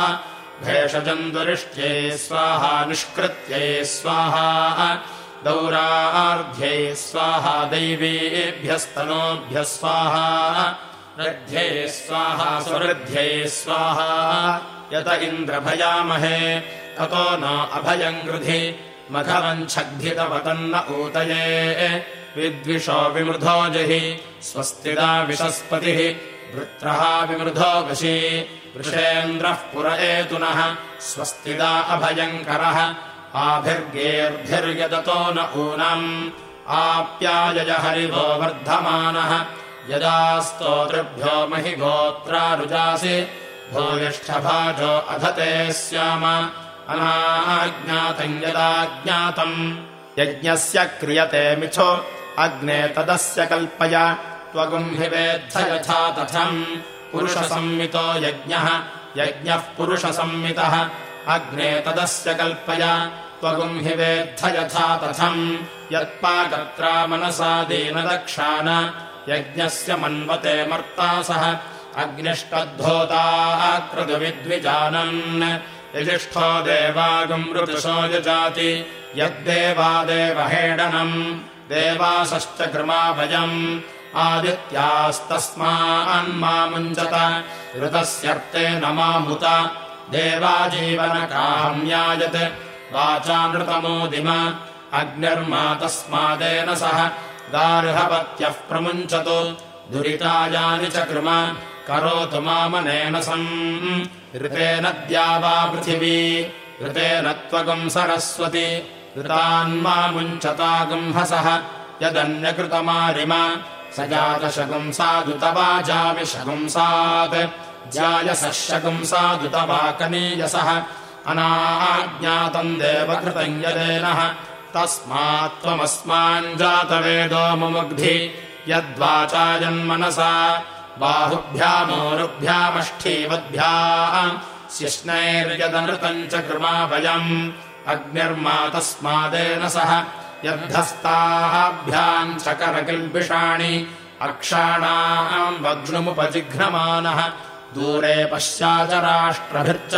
भेषजम् दुरिष्ट्ये स्वाहा निष्कृत्यै स्वाहा दौरार्ध्यै स्वाहा दैवीभ्यस्तनोभ्यः स्वाहा। रध्ये स्वाहा सुवृद्ध्ये स्वाहा। यत इन्द्रभयामहे ततो न अभयम् गृधि। मघवञ्छग्धितवतन्न ऊतये। विद्विषो विमृधो जहि स्वस्तिदा विशस्पतिः। वृत्रः विमृधो वशी वृषेन्द्रः पुर एतुनः स्वस्तिदा अभयङ्करः आभिर्गेर्भिर्यदतो न ऊनम्। आप्यायय हरिवो वर्धमानः। यदा स्तोतृभ्यो महि गोत्रारुजासि भूयिष्ठभाजो अधते स्याम अनाज्ञातम् यदाज्ञातम्। यज्ञस्य क्रियते मिथो। अग्ने तदस्य कल्पय। वेत्थ यथा तथम्। पुरुषसंमितो यज्ञः। यज्ञः पुरुषसंमितः। अग्ने तदस्य कल्पय त्वगुम् हि वेत्थ यथा तथम्। यत्पाकत्रा मनसा दीनदक्षान यज्ञस्य मन्वते मर्ता सह। अग्निष्टद्धोताः क्रतुविद्विजानन् यजिष्ठो देवागम् ऋतुषो यजाति। यद्देवादेवहेडनम् देवासश्च कृमाभयम् आदित्यास्तस्मान्मामुञ्चत ऋतस्यर्थे न मामुत देवाजीवनकाम्यायत् वाचानृतमोदिम अग्निर्मा तस्मादेन सह गार्हपत्यः प्रमुञ्चतु। दुरितायानि च कृम। करोतु मामनेन सम् ऋतेन द्यावा पृथिवी। ऋतेन त्वगम् सरस्वति। ऋतान्मामुञ्चतागुम्हसः यदन्यकृतमारिम। स जातशगुंसादुतवाजामि शगुंसात् ज्यायसः शगुंसादुतवाकनीयसः अनाज्ञातम् देवकृतम् यदेनः तस्मात् त्वमस्माञ्जातवेदो मुमुग्धि यद्वाचायन्मनसा बाहुभ्यामोरुभ्यामष्ठीवद्भ्याम् शिष्णैर्यदनृतम् च कृमा वयम् अग्निर्मा तस्मादेन सह यद्धस्ताभ्याम् चकरकिल्बिषाणि अक्षाणाम् वग्नुमुपजिघ्नमानः दूरे पश्चाचराष्ट्रभिर्च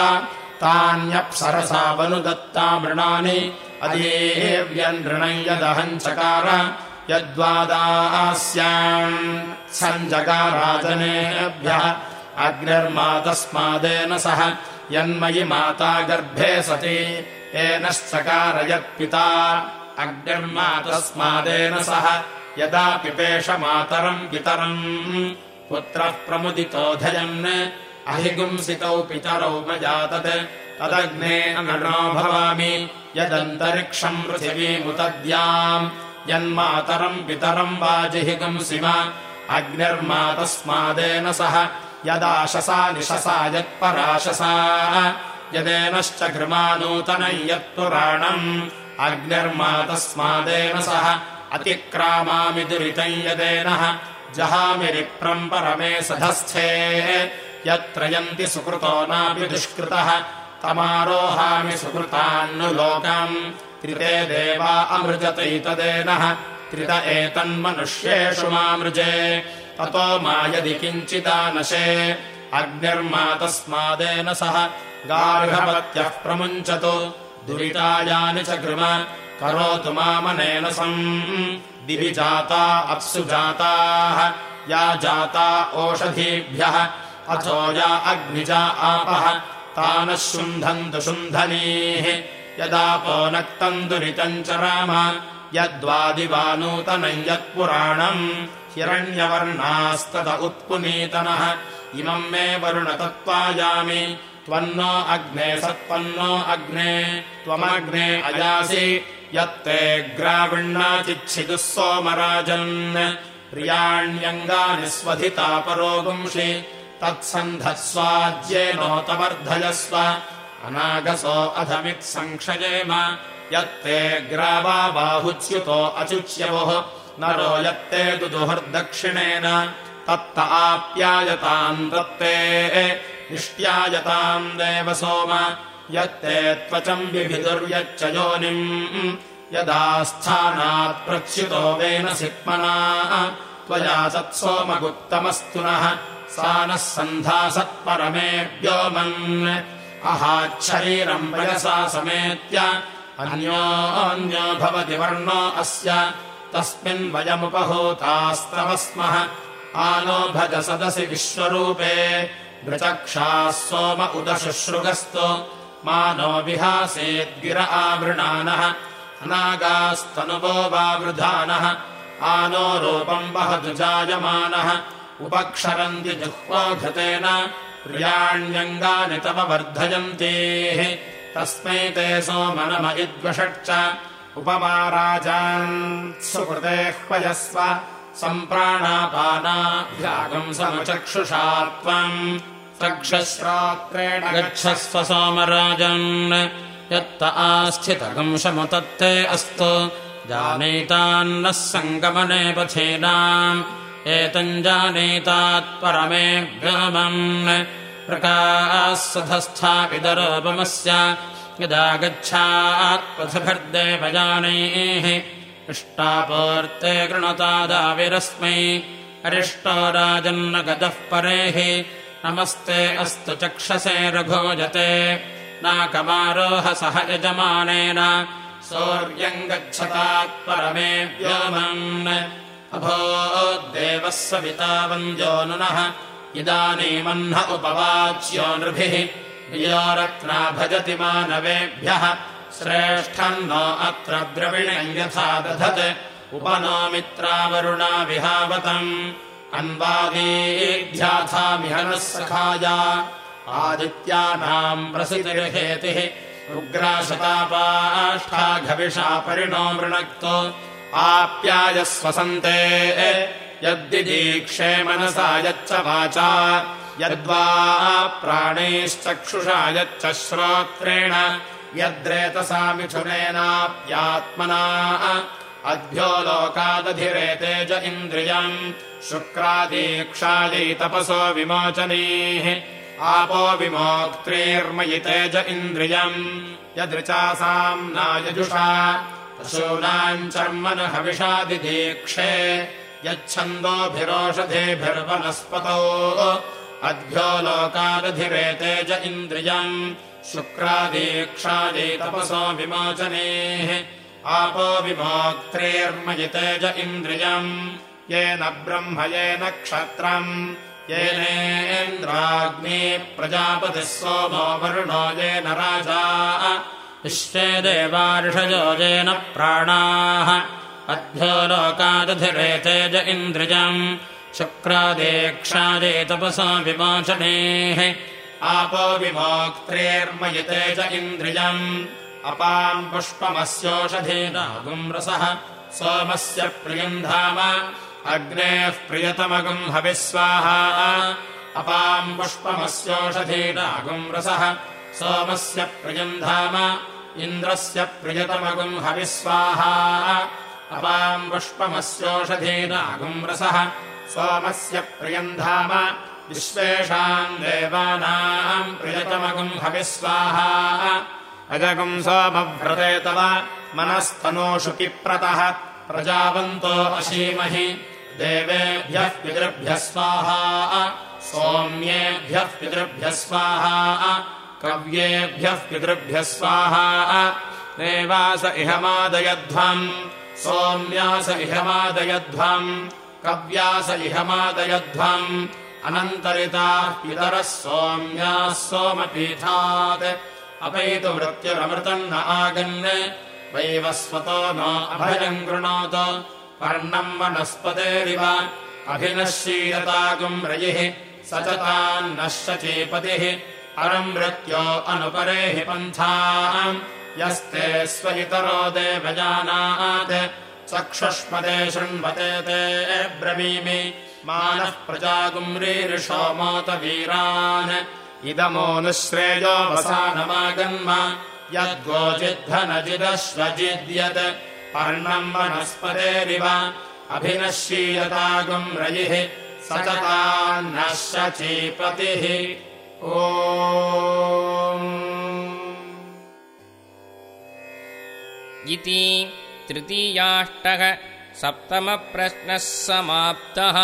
तान्यप्सरसावनुदत्ता मृणानि। अदेव्यनृणम् यदहम् चकार। यद्वादास्याम् सञ्जगाराजनेभ्यः अग्निर्मा तस्मादेन सह यन्मयि माता गर्भे सति। येनश्चकार यत्पिता अग्निर्मा तस्मादेन सह यदा पिपेष मातरम् पितरम्। पुत्रः प्रमुदितोऽधयन् अहिगुंसितौ पितरौ मजातत् तदग्ने अगणो भवामि। यदन्तरिक्षम् पृथिवीमुतद्याम्। यन्मातरम् पितरम् वाजिहिगुंसिम अग्निर्मा तस्मादेन सह यदाशसा निशसा यत्पराशसा। यदेनश्च कृमा नूतनम् यत्पुराणम् अग्निर्मा तस्मादेन सह अतिक्रामामि दुरितम् यदेनः जहामिरिप्रम् परमे सधस्थे यत्रयन्ति सुकृतो नापि दुष्कृतः तमारोहामि सुकृतान्नुलोकम्। त्रिते देवा अमृजतैतदेनः त्रित एतन्मनुष्येषु मामृजे। ततो मा यदि किञ्चिदानशे अग्निर्मा तस्मादेन सह गार्हपत्यः प्रमुञ्चतु। दुरितायानि च कृम करोतु मामनेन सम्। दिवि जाता अप्सु जाताः या जाता ओषधीभ्यः अथो या अग्निजा आपः। तानः शुन्धन्तु शुन्धनीः। यदापो नक्तम् दुरितम् च राम। यद्वादिवा नूतनम् यत्पुराणम्। हिरण्यवर्णास्तद उत्पुनीतनः। इमम् मे वरुणतत्त्वायामि। त्वन्नो अग्ने सत्पन्नो अग्ने। त्वमग्ने अयासि। यत्ते ग्राविण्णाचिच्छिदुः सोमराजन्। प्रियाण्यङ्गानि स्वधिता परोगुंषि तत्सन्धस्वाज्येनोतवर्धयस्व अनागसो अधमित्सङ्क्षयेम यत्ते ग्रावा बाहुच्युतो अचुच्यवोः नरो यत्ते दुदुहर्दक्षिणेन। तत्त आप्यायताम् दत्ते निष्ट्यायताम् देव सोम यत्ते त्वचम् विभिदुर्यच्च योनिम्। यदा स्थानात् प्रच्युतो वेन सिक्मना। त्वया सत्सोमगुप्तमस्तु नः नः सन्धासत्परमे व्योमन् अहाच्छरीरम् वयसा समेत्य। अन्योऽन्यो भवति वर्णो अस्य। तस्मिन् वयमुपहूतास्तव स्मः आनो भज सदसि विश्वरूपे। नृचक्षाः सोम उदशुश्रुगस्तु। मानो विहासेद्गिर आवृणानः। अनागास्तनुवो वावृधानः। आनो रूपम् वहतु जायमानः उपक्षरन्ति जुह्वाघृतेन प्रियाण्यङ्गानि तव वर्धयन्तीः। तस्मै ते सोमनमयिद्वषट् उपमाराजान् सुकृतेह्वयस्व सम्प्राणापानाभ्यागम् समचक्षुषा त्वम् चक्षश्रात्रेण गच्छस्व सोमराजन् यत्त आस्थितगम् शमुतत्ते अस्तु। जानीतान्नः सङ्गमने पथीनाम् एतम् जानीतात्परमे व्योमन् प्रकाशधस्थापितरोपमस्य यदा गच्छात्पथभिर्देवजानैः इष्टापूर्ते कृणुतादाविरस्मै अरिष्टो राजन्न गतः परेः नमस्ते अस्तु चक्षसे रघोजते नाकमारोह सह यजमानेन सौर्यम् गच्छतात्परमे व्योमन् अभोद्देवः सविता वन्द्योनुनः इदानीमह्न उपवाच्यो नृभिः। योरत्ना भजति मानवेभ्यः। श्रेष्ठम् नो अत्र द्रविणम् यथा दधत्। उपनो मित्रावरुणा विहावतम्। अन्वादीध्याथामिह नः सखाया। आदित्यानाम् प्रसितिर्हेतिः। उग्राशतापाष्ठाघविषा परिणो मृणक्तो आप्यायस्वसन्ते यद्दिदीक्षे मनसा यच्च वाचा। यद्वा प्राणैश्चक्षुषा यच्च श्रोत्रेण। यद्रेतसा मिथुनेनाप्यात्मना अद्भ्यो लोकादधिरेते च इन्द्रियम्। शुक्रादीक्षायै तपसो विमोचनीः। आपो विमोक्त्रीर्मयिते च इन्द्रियम्। यदृचासाम् नायजुषा पशूनाम् चर्मन हविषादिदीक्षे यच्छन्दोभिरोषधेभिर्वनस्पतौ। अद्भ्यो लोकादधिरेते च इन्द्रियम्। शुक्रादीक्षायै तपसो विमोचनेः। आपो विमोक्त्रेर्मयिते च इन्द्रियम्। येन ब्रह्म येन क्षत्रम्। येनेन्द्राग्ने प्रजापतिः सोमो वरुणो येन राजा विश्वे देवार्षयो येन प्राणाः। अद्भ्यो लोकादधिरेते च इन्द्रियम्। शुक्रादेक्षादे तपसा विमोचनेः। आपो विमोक्त्रेर्मयिते च इन्द्रियम्। अपाम् पुष्पमस्योषधीनागुम् रसः। सोमस्य प्रियम् धाम। अग्नेः प्रियतमगुम् हविस्वाहा अपाम् पुष्पमस्योषधीनागुम् रसः सोमस्य प्रियम् धाम इन्द्रस्य प्रियतमगुम् हविस्वाहा। अपाम् पुष्पमस्योषधीनागुम् रसः। सोमस्य प्रियम् धाम विश्वेषाम् देवानाम् प्रियतमगुम् हविस्वाहा। अजगुम् सोमव्रते तव। मनस्तनोषु पिप्रतः। प्रजावन्तो अशीमहि। देवेभ्यः पितृभ्यः स्वाहा। सोम्येभ्यः पितृभ्यः स्वाहा कव्येभ्यः पितृभ्यः स्वाहा। देवास इहमादयध्वम् सोम्यास इहमादयध्वम् कव्यास इहमादयध्वम् अनन्तरिताः पितरः सोम्याः सोमपीठात्। अपैतु मृत्युरमृतम् न आगन्। वैवस्वतो नो अभयम् कृणोत। पर्णम् वनस्पतेरिव। अभिनश्यीयतागुम् रयिः स च तान्नः शचीपतिः परम् मृत्यो अनुपरेहि पन्थाम्। यस्ते स्वितरो देवजानात्। चक्षुष्मते शृण्वते ते ब्रवीमि। मानः प्रजागुम्रीरिषोमोत वीरान्। इदमोऽनुश्रेयोऽवसानमागन्म यद्गोचिद्धनजिदश्वजिद्यत्। पर्णम् वनस्पतेरिव। अभिनश्यीयतागुम् रयिः स इति तृतीयाष्टः सप्तमप्रश्नः समाप्तः